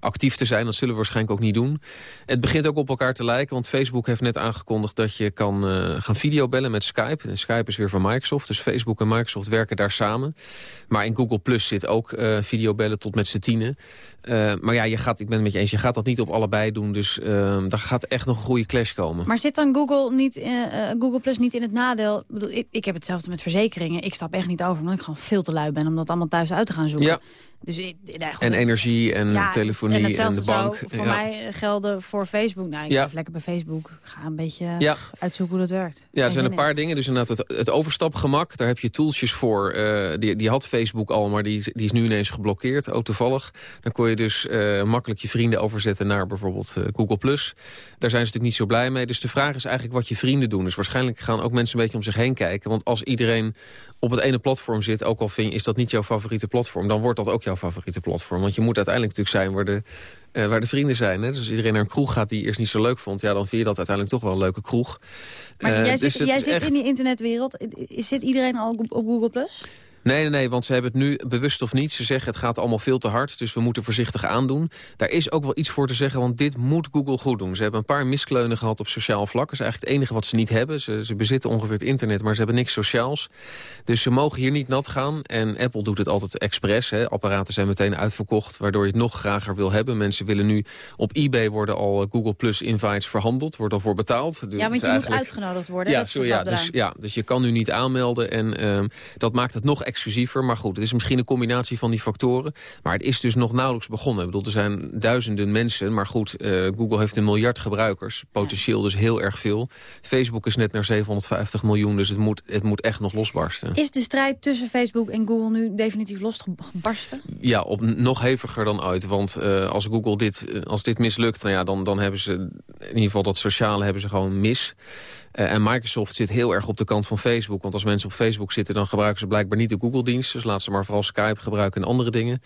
actief te zijn. Dat zullen we waarschijnlijk ook niet doen. Het begint ook op elkaar te lijken, want Facebook heeft net aangekondigd... dat je kan eh, gaan videobellen met Skype. En Skype is weer van Microsoft, dus Facebook en Microsoft werken daar samen. Maar in Google Plus zit ook eh, videobellen tot met z'n tienen. Eh, maar ja, je gaat, ik ben het met je eens, je gaat dat niet op allebei doen. Dus eh, daar gaat echt nog een goede clash komen. Maar zit dan Google, niet, eh, Google Plus niet in het nadeel? Ik, bedoel, ik, ik heb hetzelfde met verzekeringen. Ik stap echt niet over, omdat ik gewoon veel te lui ben... om dat allemaal thuis uit te gaan zoeken. Ja. Dus, nee, goed, En energie en ja, telefonie en, en, de bank. Voor Ja. mij gelden voor Facebook. Nou, ik Ja. lekker bij Facebook. Ik ga een beetje Ja. uitzoeken hoe dat werkt. Ja, er zijn een in. paar dingen. Dus inderdaad het, het overstapgemak, daar heb je tooltjes voor. eh, die, die had Facebook al, maar die, is- die is nu ineens geblokkeerd, ook toevallig. Dan kon je dus eh, makkelijk je vrienden overzetten naar bijvoorbeeld eh, Google+. Daar zijn ze natuurlijk niet zo blij mee. Dus de vraag is eigenlijk wat je vrienden doen. Dus waarschijnlijk gaan ook mensen een beetje om zich heen kijken. Want als iedereen op het ene platform zit, ook al vind je, is dat niet jouw favoriete platform... dan wordt dat ook jouw favoriete platform. Want je moet uiteindelijk natuurlijk zijn waar de, eh, waar de vrienden zijn. Hè? Dus als iedereen naar een kroeg gaat die je eerst niet zo leuk vond... ja, dan vind je dat uiteindelijk toch wel een leuke kroeg. Maar Eh, jij dus zit, jij zit echt- in die internetwereld. Zit iedereen al op op Google Plus? Nee, nee, nee, want ze hebben het nu bewust of niet. Ze zeggen het gaat allemaal veel te hard, dus we moeten voorzichtig aandoen. Daar is ook wel iets voor te zeggen, want dit moet Google goed doen. Ze hebben een paar miskleunen gehad op sociaal vlak. Dat is eigenlijk het enige wat ze niet hebben. Ze, ze bezitten ongeveer het internet, maar ze hebben niks sociaals. Dus ze mogen hier niet nat gaan. En Apple doet het altijd expres. Hè. Apparaten zijn meteen uitverkocht, waardoor je het nog grager wil hebben. Mensen willen nu... Op eBay worden al eh, Google Plus invites verhandeld. Wordt al voor betaald. Dus ja, want je moet uitgenodigd worden. ja, dat zo, ja, dus, ja, dus je kan nu niet aanmelden en ehm, dat maakt het nog exclusiever. Maar goed, het is misschien een combinatie van die factoren. Maar het is dus nog nauwelijks begonnen. Ik bedoel, er zijn duizenden mensen, maar goed, eh, Google heeft een miljard gebruikers. Potentieel dus heel erg veel. Facebook is net naar 750 miljoen, dus het moet, het moet echt nog losbarsten. Is de strijd tussen Facebook en Google nu definitief losgebarsten? Ja, op nog heviger dan ooit. Want eh, als Google dit, eh, als dit mislukt, nou ja, dan, dan hebben ze in ieder geval dat sociale hebben ze gewoon mis. Eh, en Microsoft zit heel erg op de kant van Facebook. Want als mensen op Facebook zitten, dan gebruiken ze blijkbaar niet de Google-dienst. Dus laten ze maar vooral Skype gebruiken en andere dingen.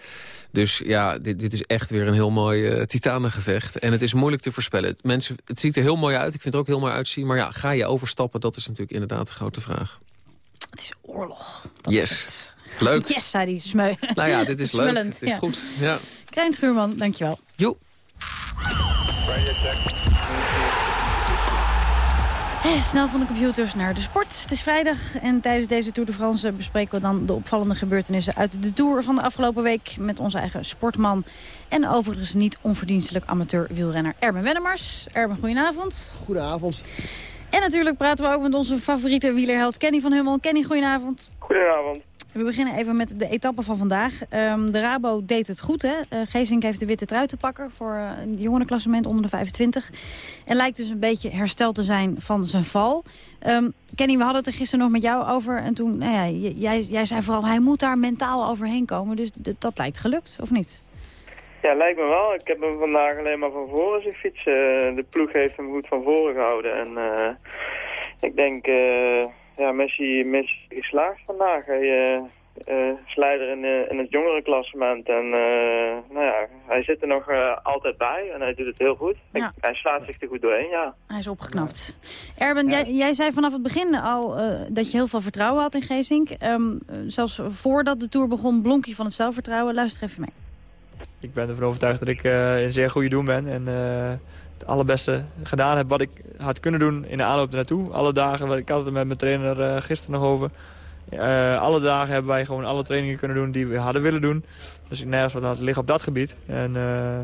Dus ja, dit, dit is echt weer een heel mooi eh titanengevecht. En het is moeilijk te voorspellen. Het, mensen, het ziet er heel mooi uit. Ik vind het er ook heel mooi uitzien. Maar ja, ga je overstappen? Dat is natuurlijk inderdaad de grote vraag. Het is oorlog. yes. Leuk. Yes, zei die smeu. Nou ja, dit is leuk. Het is ja. goed. Ja. Krijn Schuurman, dankjewel. Jo. Snel van de computers naar de sport. Het is vrijdag en tijdens deze Tour de France bespreken we dan de opvallende gebeurtenissen uit de Tour van de afgelopen week met onze eigen sportman en overigens niet onverdienstelijk amateur wielrenner Erben Wennemars. Erben, goedenavond. Goedenavond. En natuurlijk praten we ook met onze favoriete wielerheld Kenny van Hummel. Kenny, goedenavond. Goedenavond. We beginnen even met de etappe van vandaag. Ehm, de Rabo deed het goed, hè? Eh Geesink heeft de witte trui te pakken voor uh, het jongerenklassement onder de 25. En lijkt dus een beetje hersteld te zijn van zijn val. Um, Kenny, we hadden het er gisteren nog met jou over. En toen, nou ja, jij, jij zei vooral, hij moet daar mentaal overheen komen. Dus dat lijkt gelukt, of niet? Ja, lijkt me wel. Ik heb hem vandaag alleen maar van voren zien fietsen. De ploeg heeft hem goed van voren gehouden. En ik denk... ja, Messi, Messi geslaagd vandaag. Hij uh, uh, is leider in, uh, in het jongerenklassement. En nou ja, hij zit er nog altijd bij en hij doet het heel goed. Ja. Ik, hij slaat zich er goed doorheen, ja. Hij is opgeknapt. Erben, jij, jij, zei vanaf het begin al dat je heel veel vertrouwen had in Geesink. Um, zelfs voordat de Tour begon blonk je van het zelfvertrouwen. Luister even mee. Ik ben ervan overtuigd dat ik een zeer goede doen ben. En het allerbeste gedaan heb wat ik had kunnen doen in de aanloop naartoe. Alle dagen, ik had het met mijn trainer uh, gisteren nog over. Uh, alle dagen hebben wij gewoon alle trainingen kunnen doen die we hadden willen doen. Dus ik nergens wat aan het liggen op dat gebied. En uh,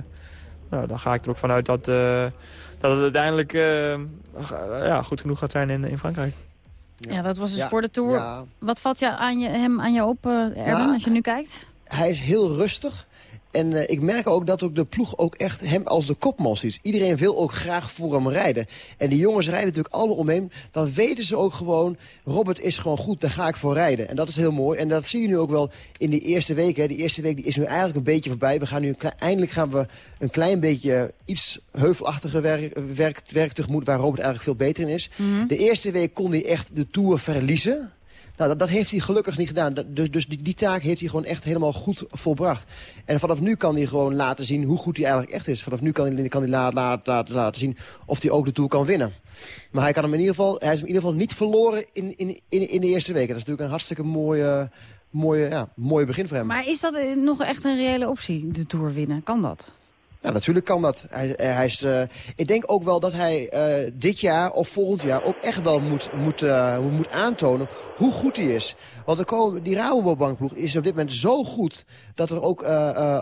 nou, dan ga ik er ook vanuit dat, dat het uiteindelijk ja, goed genoeg gaat zijn in, in Frankrijk. Ja, dat was dus ja, voor de Tour. Ja. Wat valt jou aan je, hem aan jou op, Erwin, Ja. als je nu kijkt? Hij is heel rustig. En uh, ik merk ook dat ook de ploeg ook echt hem als de kopman ziet. Iedereen wil ook graag voor hem rijden. En die jongens rijden natuurlijk alle om hem. Dan weten ze ook gewoon, Robert is gewoon goed, daar ga ik voor rijden. En dat is heel mooi. En dat zie je nu ook wel in die eerste week. Hè. Die eerste week die is nu eigenlijk een beetje voorbij. We gaan nu eindelijk gaan we een klein beetje iets heuvelachtiger werk, werk, werk tegemoet... waar Robert eigenlijk veel beter in is. Mhm. Mm -hmm. De eerste week kon hij echt de Tour verliezen. Nou, dat, heeft hij gelukkig niet gedaan. Dus dus die, die taak heeft hij gewoon echt helemaal goed volbracht. En vanaf nu kan hij gewoon laten zien hoe goed hij eigenlijk echt is. Vanaf nu kan hij, kan hij laten, laten, zien of hij ook de Tour kan winnen. Maar hij, kan hem in ieder geval, hij is hem in ieder geval niet verloren in, in, in, in de eerste weken. Dat is natuurlijk een hartstikke mooie, mooie, ja, mooie begin voor hem. Maar is dat eh, nog echt een reële optie, de Tour winnen? Kan dat? Ja, natuurlijk kan dat. Hij, eh, hij is, eh, ik denk ook wel dat hij eh, dit jaar of volgend jaar ook echt wel moet, moet, eh, moet aantonen hoe goed hij is. Want er komen, die Rabobankploeg is op dit moment zo goed dat er ook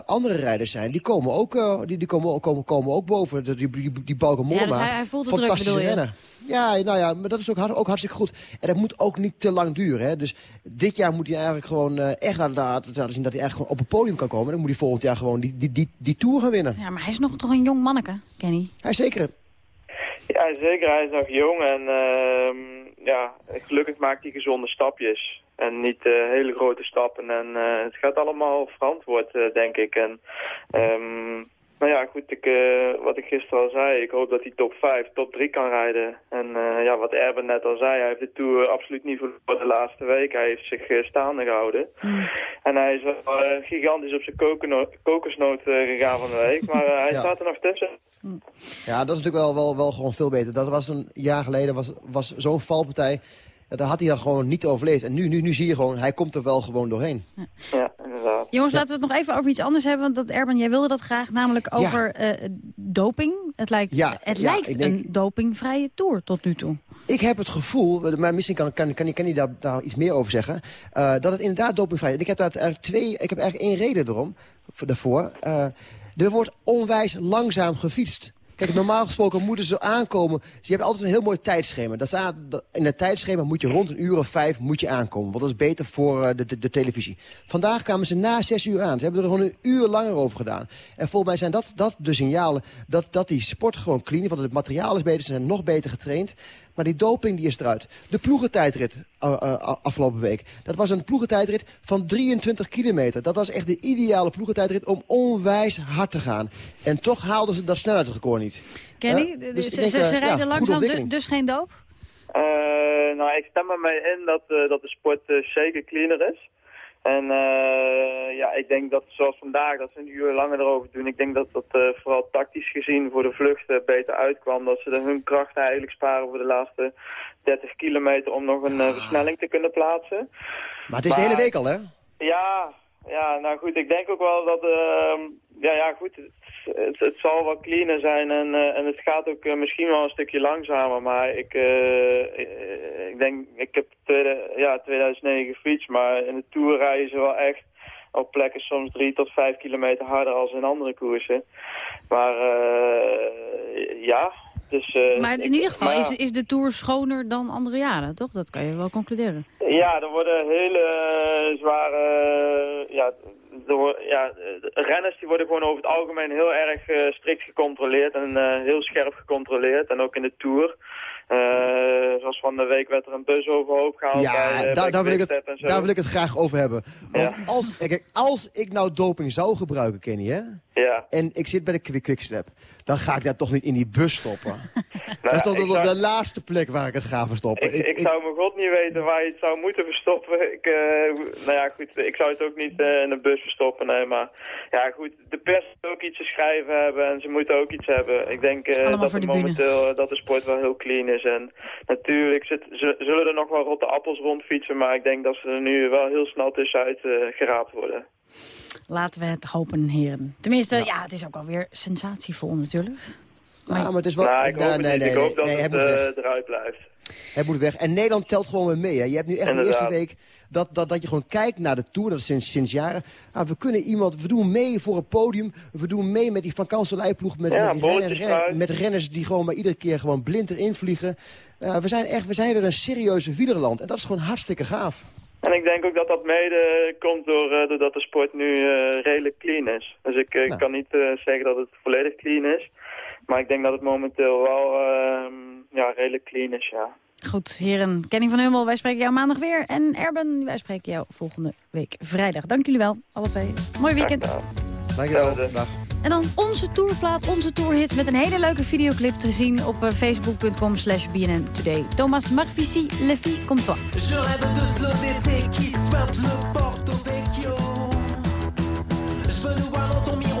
andere rijders zijn. Die komen ook, die, die komen, komen, komen ook boven. Die, die, die Bauke Mollema, Ja, dus hij- hij voelt de druk, bedoel je? Ja, nou ja, maar dat is ook, hard- ook hartstikke goed. En dat moet ook niet te lang duren. Hè. Dus dit jaar moet hij eigenlijk gewoon eh, echt laten, laten laten zien dat hij eigenlijk gewoon op het podium kan komen. Dan moet hij volgend jaar gewoon die, die, die, die Tour gaan winnen. Ja, maar hij is nog toch een jong manneke, Kenny? Hij zeker. Ja, zeker. Hij is nog jong en ehm, ja, gelukkig maakt hij gezonde stapjes. En niet eh, hele grote stappen. En eh, het gaat allemaal verantwoord, eh, denk ik. En ehm, nou ja, goed, ik, eh, wat ik gisteren al zei, ik hoop dat hij top 5, top 3 kan rijden. En eh, ja, wat Erben net al zei, hij heeft de Tour absoluut niet voor de laatste week. Hij heeft zich eh, staande gehouden. En hij is wel eh, gigantisch op zijn kokosnoot eh, gegaan van de week. Maar eh, hij Ja. staat er nog tussen. Ja, dat is natuurlijk wel, wel, wel gewoon veel beter. Dat was een jaar geleden, was, was zo'n valpartij. Daar had hij dan gewoon niet overleefd. En nu, nu, nu zie je gewoon, hij komt er wel gewoon doorheen. Ja, inderdaad. Jongens, laten we het nog even over iets anders hebben. Want dat, Erben, jij wilde dat graag, namelijk over eh, doping. Het lijkt, Ja, het ja, lijkt denk- een dopingvrije Tour tot nu toe. Ik heb het gevoel, maar misschien kan, kan, kan, kan daar, daar iets meer over zeggen... eh, dat het inderdaad dopingvrij is. Ik heb daar eigenlijk twee, ik heb eigenlijk één reden erom, voor, daarvoor. Eh, er wordt onwijs langzaam gefietst. Normaal gesproken moeten ze aankomen. Dus je hebt altijd een heel mooi tijdschema. Dat in het tijdschema moet je rond een uur of vijf moet je aankomen. Want dat is beter voor eh, de, de, de televisie. Vandaag kwamen ze na zes uur aan. Ze hebben er gewoon een uur langer over gedaan. En volgens mij zijn dat, dat de signalen dat, dat die sport gewoon clean is. Want het materiaal is beter, ze zijn nog beter getraind. Maar die doping die is eruit. De ploegentijdrit uh, uh, afgelopen week. Dat was een ploegentijdrit van 23 kilometer. Dat was echt de ideale ploegentijdrit om onwijs hard te gaan. En toch haalden ze dat snelheidsrecord niet. Kenny, Eh, dus dus ze, denk, ze, eh, rijden langzaam, du- ontwikkeling. dus geen doop? Eh, nou, ik stem ermee in dat, eh, dat de sport eh, zeker cleaner is. En eh, ja, ik denk dat zoals vandaag, dat ze een uur langer erover doen. Ik denk dat dat eh, vooral tactisch gezien voor de vlucht eh, beter uitkwam. Dat ze de, hun krachten eigenlijk sparen voor de laatste 30 kilometer om nog een versnelling te kunnen plaatsen. Maar het is de hele week al, hè? Ja, ja, nou goed, ik denk ook wel dat, ehm, ja, ja goed, het, het, zal wel cleaner zijn en, eh, en het gaat ook eh, misschien wel een stukje langzamer, maar ik, eh, ik, denk, ik heb tweede, ja, 2009 gefietst, maar in de Tour rijden ze wel echt op plekken soms drie tot vijf kilometer harder als in andere koersen. Maar ja, dus... eh, Maar in ieder geval maar is, is de Tour schoner dan andere jaren, toch? Dat kan je wel concluderen. Ja, er worden hele zware... ja, er wo- ja, renners die worden gewoon over het algemeen heel erg eh, strikt gecontroleerd en eh, heel scherp gecontroleerd. En ook in de Tour. Eh, zoals van de week werd er een bus overhoop gehaald bij, Ja, eh, daar, bij daar, wil ik het, daar wil ik het graag over hebben. Want als, kijk, als ik nou doping zou gebruiken, Kenny, hè? Ja. En ik zit bij de Quick Quickstep, dan ga ik dat toch niet in die bus stoppen. [laughs] dat is toch ik de, zou- de laatste plek waar ik het ga verstoppen. Ik, ik, zou mijn god niet weten waar je het zou moeten verstoppen. Ik, eh, nou ja, goed, ik zou het ook niet eh, in een bus verstoppen, nee, maar ja, goed, de pers moet ook iets te schrijven hebben en ze moeten ook iets hebben. Ik denk eh, Allemaal dat de momenteel dat de sport wel heel clean is en natuurlijk zit, zullen er nog wel rotte appels rondfietsen, maar ik denk dat ze er nu wel heel snel tussenuit eh, geraapt worden. Laten we het hopen, heren. Tenminste, ja, het is ook alweer sensatievol natuurlijk. Ja, maar het is wel... nou, ik nee, hoop, nee, nee, ik hoop dat het eh, eruit blijft. Hij moet weg. En Nederland telt gewoon weer mee. Hè. Je hebt nu echt de eerste week dat, dat, dat je gewoon kijkt naar de Tour. Dat is sinds, sinds jaren. Ah, we kunnen iemand, we doen mee voor een podium. We doen mee met die Van Kanselijploeg. Met, Ja, met, renners, met renners die gewoon maar iedere keer gewoon blind erin vliegen. Ja, we, zijn echt, we zijn weer een serieuze wielerland. En dat is gewoon hartstikke gaaf. En ik denk ook dat dat mede komt door, eh, doordat de sport nu eh, redelijk clean is. Dus ik eh, Nou. kan niet eh, zeggen dat het volledig clean is. Maar ik denk dat het momenteel wel ehm, ja, redelijk clean is, ja. Goed, heren. Kenny van Hummel, wij spreken jou maandag weer. En Erben, wij spreken jou volgende week vrijdag. Dank jullie wel, alle twee. Mooi weekend. Dankjewel. Dag. En dan onze tourplaat, onze tourhit met een hele leuke videoclip te zien op eh, facebook.com slash BNN Today. Thomas Marfici, Le Fille comme toi. Je rêve de qui suinte le Porto Vecchio. Je veux nous voir dans ton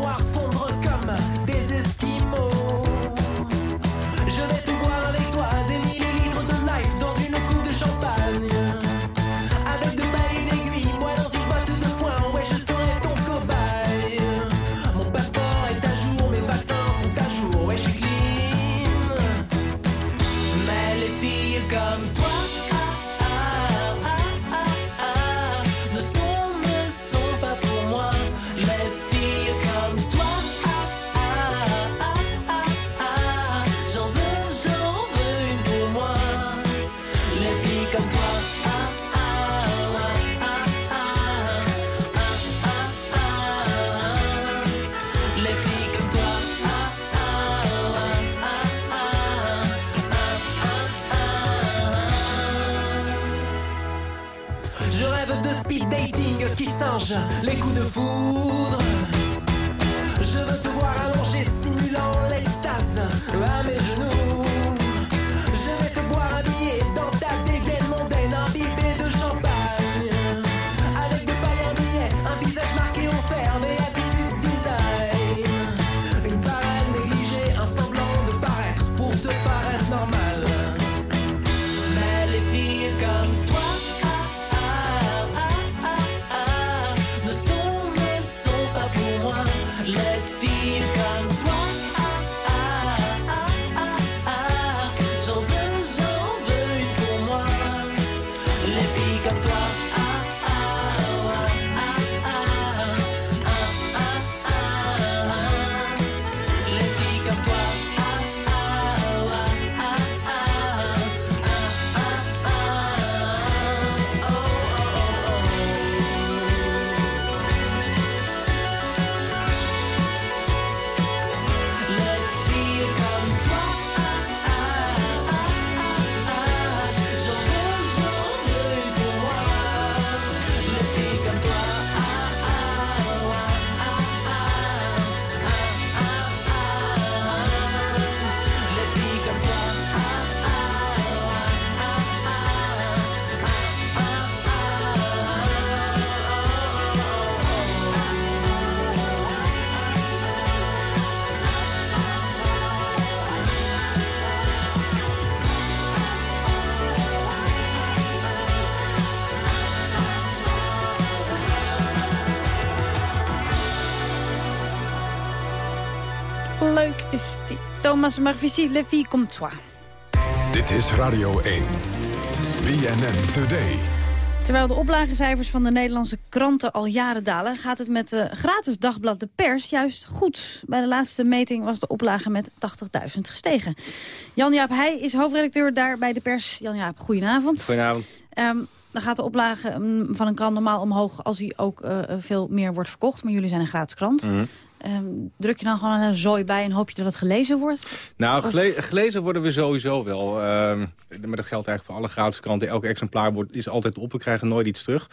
Thomas Marfici, Le Fille comme toi. Dit is Radio 1. BNN Today. Terwijl de oplagecijfers van de Nederlandse kranten al jaren dalen... gaat het met de gratis dagblad De Pers juist goed. Bij de laatste meting was de oplage met 80.000 gestegen. Jan-Jaap Heij is hoofdredacteur daar bij De Pers. Jan-Jaap, goedenavond. Goedenavond. Ehm, dan gaat de oplage mm, van een krant normaal omhoog... als hij ook eh, veel meer wordt verkocht. Maar jullie zijn een gratis krant. Mhm. Ehm, druk je dan gewoon een zooi bij en hoop je dat het gelezen wordt? Nou, gele- gelezen worden we sowieso wel. Ehm, maar dat geldt eigenlijk voor alle gratis kranten. Elk exemplaar wordt, is altijd op. We krijgen nooit iets terug.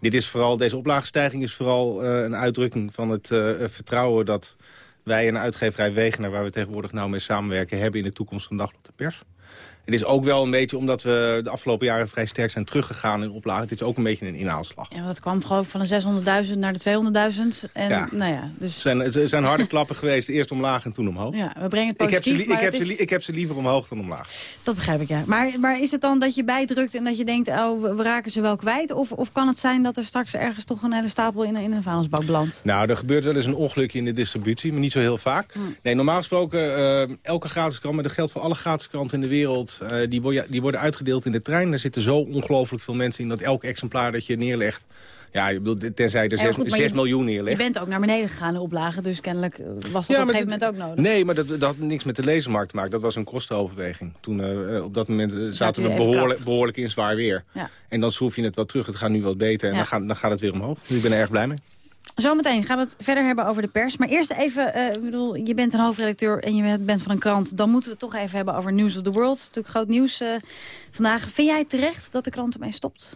Dit is vooral, deze oplagestijging is vooral eh, een uitdrukking van het eh, vertrouwen... dat wij en uitgeverij Wegener, waar we tegenwoordig nou mee samenwerken... hebben in de toekomst van Dagblad de Pers. Het is ook wel een beetje omdat we de afgelopen jaren vrij sterk zijn teruggegaan in oplagen. Het is ook een beetje een inhaalslag. Ja, want het kwam geloof ik van de 600.000 naar de 200.000. En Ja. nou ja, Het dus zijn, het zijn harde klappen geweest. Eerst omlaag en toen omhoog. ja, we brengen het Ik heb, ze, positief, ik, heb het ze, ik heb ze liever omhoog dan omlaag. dat begrijp ik, ja. Maar, maar is het dan dat je bijdrukt en dat je denkt, oh, we, raken ze wel kwijt? Of, of kan het zijn dat er straks ergens toch een hele stapel in, een- in een vuilnisbak belandt? Nou, er gebeurt wel eens een ongelukje in de distributie, maar niet zo heel vaak. Nee, normaal gesproken, eh, elke gratis krant, maar dat geldt voor alle gratis kranten in de wereld... eh, die, worden, die worden uitgedeeld in de trein. Er zitten zo ongelooflijk veel mensen in dat elk exemplaar dat je neerlegt... Ja, je bedoelt, tenzij er Ja, 6, goed, maar 6 je- miljoen Je neerlegt. bent ook naar beneden gegaan in oplagen, dus kennelijk eh, was dat Ja, op een gegeven moment ook nodig. Nee, maar dat, dat had niks met de lezersmarkt te maken. Dat was een kostenoverweging. Toen, eh, op dat moment zaten we behoorlijk, behoorlijk in zwaar weer. Ja. En dan schroef je het wat terug. Het gaat nu wat beter en Ja. dan, gaat, dan gaat het weer omhoog. Dus ik ben er erg blij mee. Zometeen gaan we het verder hebben over de pers. Maar eerst even, eh, bedoel, je bent een hoofdredacteur en je bent van een krant. Dan moeten we het toch even hebben over News of the World. Natuurlijk groot nieuws eh, vandaag. Vind jij terecht dat de krant ermee stopt?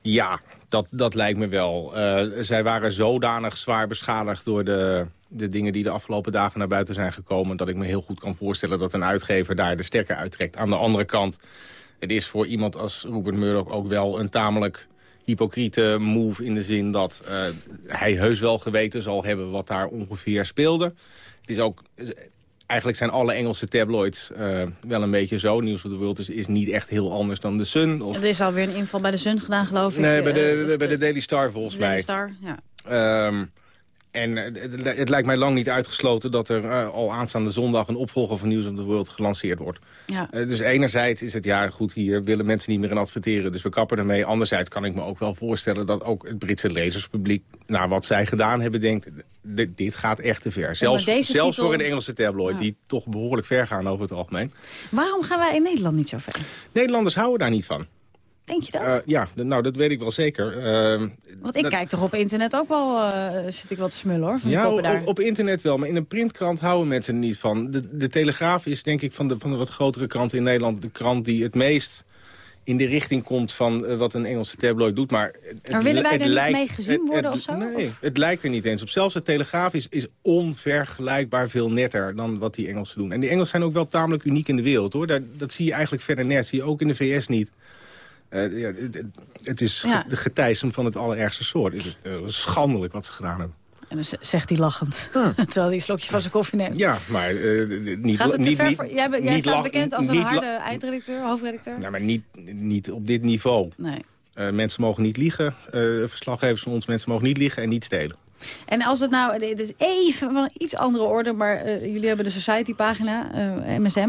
Ja, dat, dat lijkt me wel. Eh, zij waren zodanig zwaar beschadigd door de, de dingen die de afgelopen dagen naar buiten zijn gekomen... dat ik me heel goed kan voorstellen dat een uitgever daar de stekker uittrekt. Aan de andere kant, het is voor iemand als Rupert Murdoch ook wel een tamelijk hypocriete move... in de zin dat eh, hij heus wel geweten zal hebben wat daar ongeveer speelde. Het is ook... Eigenlijk zijn alle Engelse tabloids eh, wel een beetje zo. News of the World is, is niet echt heel anders dan de Sun. Of, Er is alweer een inval bij de Sun gedaan, geloof ik. nee, bij eh, de, bij de Daily Star volgens de Daily mij. Star, ja. Ehm, en eh, het, lijkt mij lang niet uitgesloten dat er eh, al aanstaande zondag... een opvolger van News of the World gelanceerd wordt. Ja. Eh, dus enerzijds is het, ja goed, hier willen mensen niet meer in adverteren. Dus we kappen ermee. Anderzijds kan ik me ook wel voorstellen dat ook het Britse lezerspubliek... naar wat zij gedaan hebben, denkt, dit, gaat echt te ver. Zelfs, deze zelfs titel- voor een Engelse tabloid, Ja. die toch behoorlijk ver gaan over het algemeen. Waarom gaan wij in Nederland niet zo ver? Nederlanders houden daar niet van. Denk je dat? Eh, ja, nou, dat weet ik wel zeker. Ehm, Want ik dat- kijk toch op internet ook wel, eh, zit ik wel te smullen hoor, van Ja, op, op internet wel, maar in een printkrant houden mensen er niet van. De, de Telegraaf is denk ik van de, van de wat grotere kranten in Nederland... de krant die het meest in de richting komt van eh, wat een Engelse tabloid doet. Maar, het- Maar willen wij het er niet mee gezien het- worden het- of zo? Nee, Of- het lijkt er niet eens op. Zelfs de Telegraaf is, is onvergelijkbaar veel netter dan wat die Engelsen doen. En die Engelsen zijn ook wel tamelijk uniek in de wereld. hoor. Dat, dat zie je eigenlijk verder net. zie je ook in de VS niet. Eh, ja, het, is Ja. de getijsem van het allerergste soort. Het is eh, schandelijk wat ze gedaan hebben. En dan zegt hij lachend, [laughs] terwijl hij een slokje van zijn koffie neemt. Ja, maar eh, niet... Gaat het te niet, ver voor... Jij, staat bekend als een harde eindredacteur, hoofdredacteur? Nou, maar niet, niet op dit niveau. Nee. Mensen mogen niet liegen. verslaggevers van ons, mensen mogen niet liegen en niet stelen. En als het nou, dit is even van iets andere orde, maar eh, jullie hebben de Society-pagina, eh, MSM.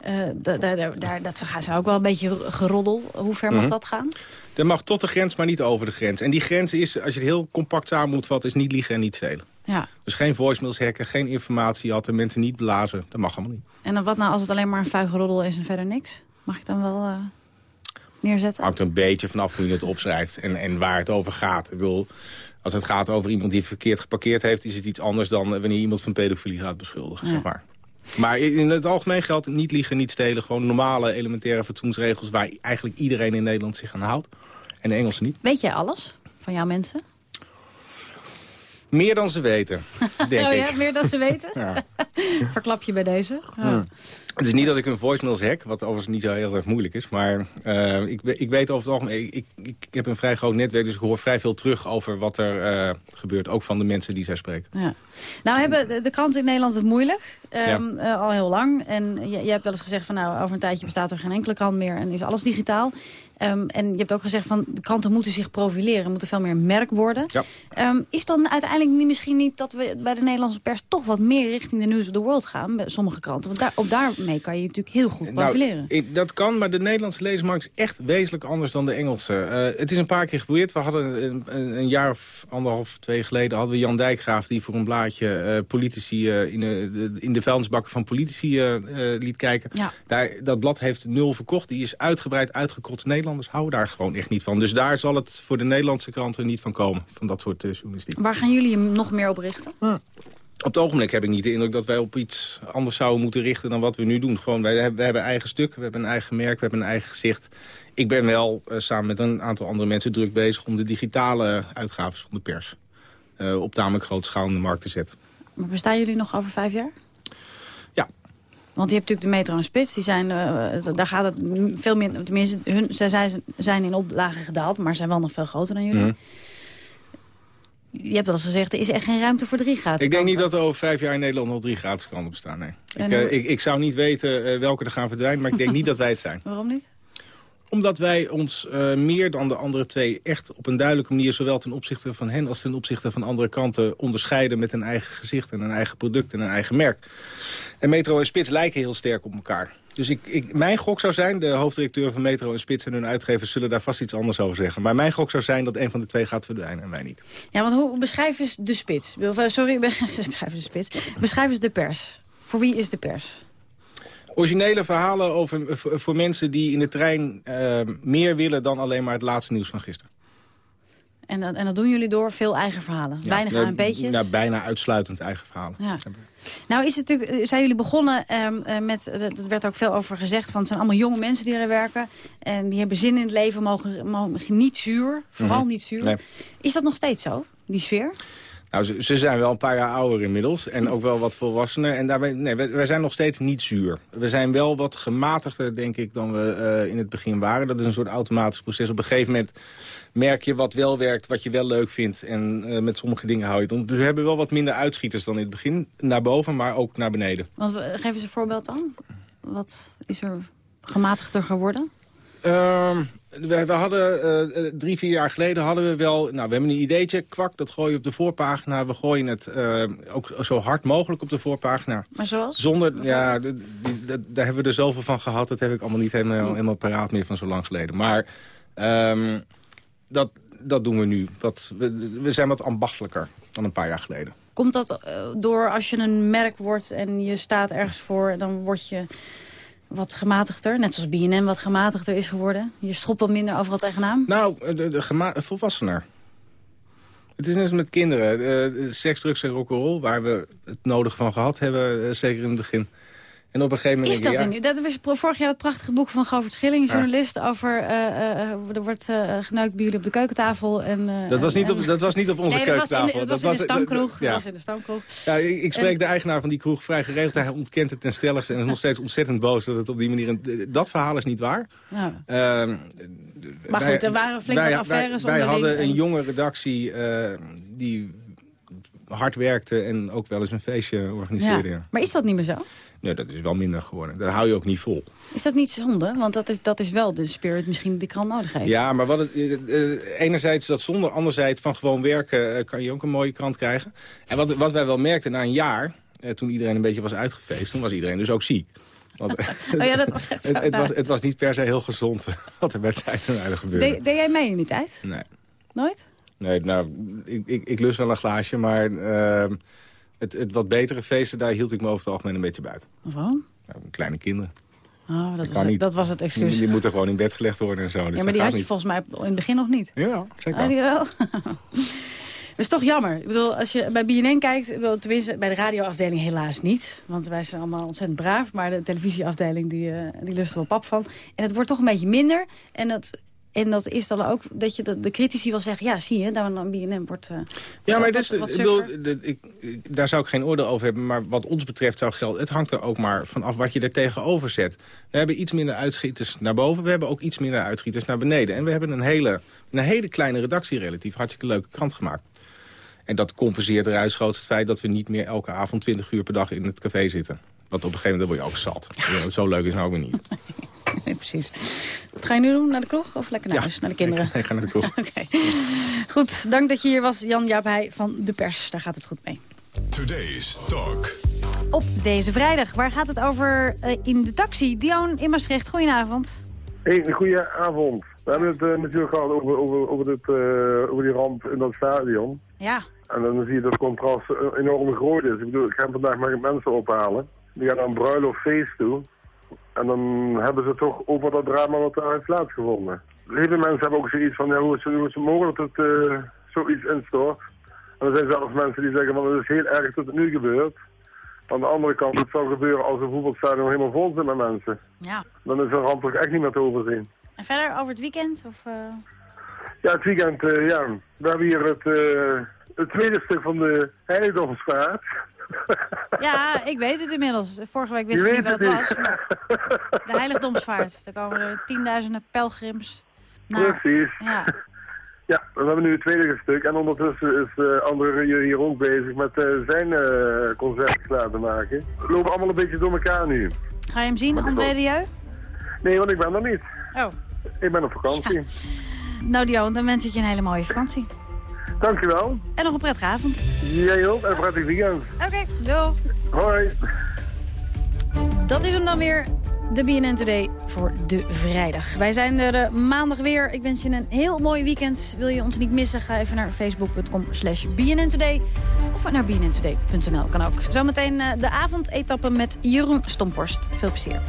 eh, da- da- daar dat gaan ze ook wel een beetje geroddel. Hoe ver mag Mhm. dat gaan? Dat mag tot de grens, maar niet over de grens. En die grens is, als je het heel compact samen moet vatten, is niet liegen en niet stelen. Ja. Dus geen voicemails hacken, geen informatie hadden, mensen niet blazen. Dat mag allemaal niet. En dan wat nou als het alleen maar een vuige roddel is en verder niks? Mag ik dan wel eh, neerzetten? hangt er een beetje vanaf hoe je het opschrijft en, en waar het over gaat. Ik bedoel, als het gaat over iemand die verkeerd geparkeerd heeft... is het iets anders dan wanneer iemand van pedofilie gaat beschuldigen, Ja. zeg maar. Maar in het algemeen geldt niet liegen, niet stelen. Gewoon normale, elementaire fatsoensregels... waar eigenlijk iedereen in Nederland zich aan houdt. En de Engelsen niet. Weet jij alles van jouw mensen? Meer dan ze weten, [laughs] denk oh ik. ja, meer dan ze weten? [laughs] Ja. [laughs] Verklap je bij deze? Ja. Het is niet dat ik hun voicemails hack, wat overigens niet zo heel erg moeilijk is. Maar eh, ik, ik weet over het algemeen, ik, ik, ik heb een vrij groot netwerk... dus ik hoor vrij veel terug over wat er eh, gebeurt. Ook van de mensen die zij spreken. Ja. Nou hebben de, kranten in Nederland het moeilijk. ehm, Ja. eh, al heel lang. En je, je hebt wel eens gezegd van nou, over een tijdje bestaat er geen enkele krant meer en is alles digitaal. Ehm, en je hebt ook gezegd van de kranten moeten zich profileren, moeten veel meer merk worden. Ja. Ehm, is dan uiteindelijk niet, misschien niet dat we bij de Nederlandse pers toch wat meer richting de News of the World gaan, bij sommige kranten? Want daar, op daarmee kan je natuurlijk heel goed profileren. Nou, ik- dat kan, maar de Nederlandse lezersmarkt is echt wezenlijk anders dan de Engelse. Eh, het is een paar keer geprobeerd. We hadden een, een, een jaar of anderhalf, twee geleden... hadden we Jan Dijkgraaf die voor een blaadje eh, politici eh, in, de, in de vuilnisbakken van politici eh, eh, liet kijken. Ja. Daar, dat blad heeft nul verkocht. Die is uitgebreid uitgekotst. Nederlanders houden daar gewoon echt niet van. Dus daar zal het voor de Nederlandse kranten niet van komen. Van dat soort journalistiek. Waar gaan jullie je nog meer op richten? Op het ogenblik heb ik niet de indruk dat wij op iets anders zouden moeten richten dan wat we nu doen. Gewoon, wij hebben, wij hebben eigen stuk, we hebben een eigen merk, we hebben een eigen gezicht. Ik ben wel eh, samen met een aantal andere mensen druk bezig om de digitale uitgaven van de pers eh, op tamelijk grote schaal in de markt te zetten. Maar bestaan jullie nog over vijf jaar? Ja. Want je hebt natuurlijk de metro en spits. Die zijn, eh, daar gaat het veel meer... Tenminste, hun, zij zijn, zijn in oplagen gedaald, maar zijn wel nog veel groter dan jullie. Mhm. Je hebt wel eens gezegd, er is echt geen ruimte voor drie gratis Ik denk niet dat er over vijf jaar in Nederland nog drie gratis kranten bestaan. Nee. Ik, eh, ik, ik zou niet weten eh, welke er gaan verdwijnen, maar ik denk niet dat wij het zijn. [laughs] Waarom niet? Omdat wij ons eh, meer dan de andere twee echt op een duidelijke manier... zowel ten opzichte van hen als ten opzichte van andere kanten... onderscheiden met een eigen gezicht en een eigen product en een eigen merk. En Metro en Spits lijken heel sterk op elkaar. Dus ik, ik, mijn gok zou zijn, de hoofddirecteur van Metro en Spits en hun uitgevers... zullen daar vast iets anders over zeggen. Maar mijn gok zou zijn dat een van de twee gaat verdwijnen en wij niet. Ja, want hoe beschrijf eens de spits? Sorry, [laughs] beschrijf eens de spits. Beschrijf eens de pers. Voor wie is de pers? Originele verhalen over, voor, mensen die in de trein eh, meer willen... dan alleen maar het laatste nieuws van gisteren. En, dat- en dat doen jullie door veel eigen verhalen. Ja, Weinig nou, ANP'tjes. Nou, bijna uitsluitend eigen verhalen. Ja. Nou is het natuurlijk, eh, zijn jullie begonnen ehm, eh, met, eh, er werd ook veel over gezegd, van het zijn allemaal jonge mensen die er werken. En die hebben zin in het leven, mogen, mogen niet zuur, vooral Mhm. niet zuur. Nee. Is dat nog steeds zo, die sfeer? Nou, ze, ze zijn wel een paar jaar ouder inmiddels en ook wel wat volwassener. En daarbij, nee, wij, zijn nog steeds niet zuur. We zijn wel wat gematigder, denk ik, dan we eh, in het begin waren. Dat is een soort automatisch proces. Op een gegeven moment merk je wat wel werkt, wat je wel leuk vindt. En eh, met sommige dingen hou je het. om. Dus we hebben wel wat minder uitschieters dan in het begin. Naar boven, maar ook naar beneden. Want we- geef eens een voorbeeld dan. Wat is er gematigder geworden? Ehm, we, we hadden eh, eh, drie, vier jaar geleden hadden we wel... Nou, we hebben een ideetje, kwak, dat gooi je op de voorpagina. We gooien het eh, ook zo hard mogelijk op de voorpagina. Maar zoals? Zonder, ja, dat- daar hebben we er zoveel van gehad. Dat heb ik allemaal niet helemaal, helemaal paraat meer van zo lang geleden. Maar ehm, dat, dat doen we nu. Wat, we, we zijn wat ambachtelijker dan een paar jaar geleden. Komt dat door als je een merk wordt en je staat ergens voor... dan word je wat gematigder, net zoals BNN wat gematigder is geworden? Je schopt wat minder overal tegenaan? Nou, eh, de, de gema- volwassener. Het is net als met kinderen. Eh, seks, drugs en rock'n'roll, waar we het nodige van gehad hebben, eh, zeker in het begin. En op een gegeven moment... Is dat je, nu? Dat was vorig jaar het prachtige boek van Govert Schilling, Ja. journalist, over eh, eh, eh, er wordt eh, geneukt bij jullie op de keukentafel. En, Dat was, niet en- op, dat was niet op onze nee, dat was in de- keukentafel. dat was in de stamkroeg. Dat ja. was in de stamkroeg. Ja, ik, ik spreek En- de eigenaar van die kroeg vrij geregeld. Hij ontkent het ten stelligste en is nog steeds ontzettend boos dat het op die manier... een- Dat verhaal is niet waar. Ja. Ehm, Maar wij- goed, er waren flink wij, wat affaires Wij, wij hadden een en- jonge redactie die hard werkte en ook wel eens een feestje organiseerde. Ja. Ja. Maar is dat niet meer zo? Nee, dat is wel minder geworden. Dat hou je ook niet vol. Is dat niet zonde? Want dat is, dat is wel de spirit misschien die de krant nodig heeft. Ja, maar wat het, eh, eh, enerzijds dat zonder, anderzijds van gewoon werken eh, kan je ook een mooie krant krijgen. En wat, wat wij wel merkten na een jaar, toen iedereen een beetje was uitgefeest, toen was iedereen dus ook ziek. Want, [laughs] Oh ja, dat was echt [laughs] zo. het, het, was, het was niet per se heel gezond [laughs] wat er bij tijd en weinig gebeurde. deed, deed jij mee in die tijd? Nee. Nooit? Nee, nou, ik, ik, ik lust wel een glaasje, maar eh, het, het wat betere feesten, daar hield ik me over het algemeen een beetje buiten. Waarom? Nou, kleine kinderen. Oh, dat, was, niet. dat was het excuus. die moeten gewoon in bed gelegd worden en zo. Dus ja, maar die had je niet. volgens mij in het begin nog niet. Ja, zeker. Ah, die wel. [laughs] Dat is toch jammer. Ik bedoel, als je bij BNN kijkt, tenminste bij de radioafdeling helaas niet. Want wij zijn allemaal ontzettend braaf. Maar de televisieafdeling, die, eh, die lust er wel pap van. En het wordt toch een beetje minder. En dat, en dat is dan ook dat je de, de critici wel zeggen... ja, zie je, daar dan BNN wordt eh, Ja, maar is, wat ik ik, ik- daar zou ik geen oordeel over hebben. Maar wat ons betreft zou gelden. Het hangt er ook maar vanaf wat je er tegenover zet. We hebben iets minder uitschieters naar boven. We hebben ook iets minder uitschieters naar beneden. En we hebben een hele, een hele kleine redactie relatief. Hartstikke leuke krant gemaakt. En dat compenseert eruit het feit dat we niet meer elke avond 20 uur per dag in het café zitten. Want op een gegeven moment word je ook zat. Ja, Zo leuk is nou ook weer niet. [laughs] Nee, precies. Wat ga je nu doen? Naar de kroeg of lekker naar huis? Naar de kinderen? Ik, ik ga naar de kroeg. [laughs] Goed, dank dat je hier was. Jan Jaap Heij van De Pers. Daar gaat het goed mee. Today's Talk. Op deze vrijdag. Waar gaat het over eh, in de taxi? Dion in Maastricht. Goedenavond. Hey, goeie avond. We hebben het eh, natuurlijk gehad over, over, over, dit, eh, over die ramp in dat stadion. Ja. En dan zie je dat het contrast enorm groot is. Ik bedoel, ik ga vandaag maar mensen ophalen. Die gaan naar een bruiloft feest toe. En dan hebben ze toch over dat drama wat daar heeft plaatsgevonden. Veel mensen hebben ook zoiets van, ja, hoe, is, hoe is het mogelijk dat eh, zoiets instort? En er zijn zelfs mensen die zeggen van, het is heel erg dat het nu gebeurt. Aan de andere kant, het zou gebeuren als een voetbalstadion helemaal vol zit met mensen. Ja. Dan is een ramp toch echt niet meer te overzien. En verder over het weekend? Of, eh, Ja, het weekend, eh, ja. We hebben hier het, het tweede stuk van de heiligdomsvaart. Ja, ik weet het inmiddels. Vorige week wist ik niet wat het was. De heiligdomsvaart. Daar komen er tienduizenden pelgrims naar. Precies. Ja. Ja, we hebben nu het tweede stuk. En ondertussen is uh, André Rieu hier ook bezig met uh, zijn uh, concertjes laten maken. We lopen allemaal een beetje door elkaar nu. Ga je hem zien, André Rieu? Nee, want ik ben er niet. Oh. Ik ben op vakantie. Ja. Nou Dion, dan wens ik je een hele mooie vakantie. Dankjewel. En nog een prettige avond. Jij ook, en een prettig weekend. Oké, okay. Hoi. Dat is hem dan weer, de BNN Today voor de vrijdag. Wij zijn er maandag weer. Ik wens je een heel mooi weekend. Wil je ons niet missen, ga even naar facebook.com slash BNN Today. Of naar bnntoday.nl kan ook. Zometeen de avondetappe met Jeroen Stomporst. Veel plezier.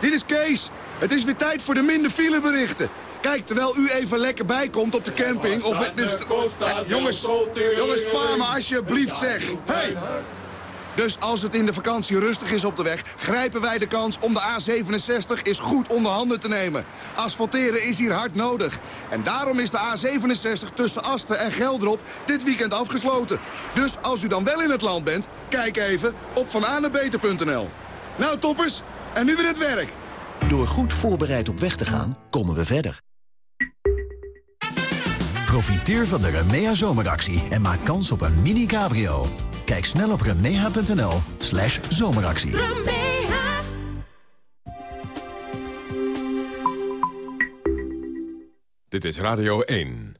Dit is Kees. Het is weer tijd voor de minder fileberichten. Kijk, terwijl u even lekker bijkomt op de camping... of het, dus, jongens, jongens, spaar me alsjeblieft, zeg. Hey! Dus als het in de vakantie rustig is op de weg... grijpen wij de kans om de A67 eens goed onder handen te nemen. Asfalteren is hier hard nodig. En daarom is de A67 tussen Asten en Geldrop dit weekend afgesloten. Dus als u dan wel in het land bent, kijk even op vananebeter.nl. Nou toppers, en nu weer het werk. Door goed voorbereid op weg te gaan, komen we verder. Profiteer van de Remea zomeractie en maak kans op een mini-cabrio. Kijk snel op remea.nl slash zomeractie. Dit is Radio 1.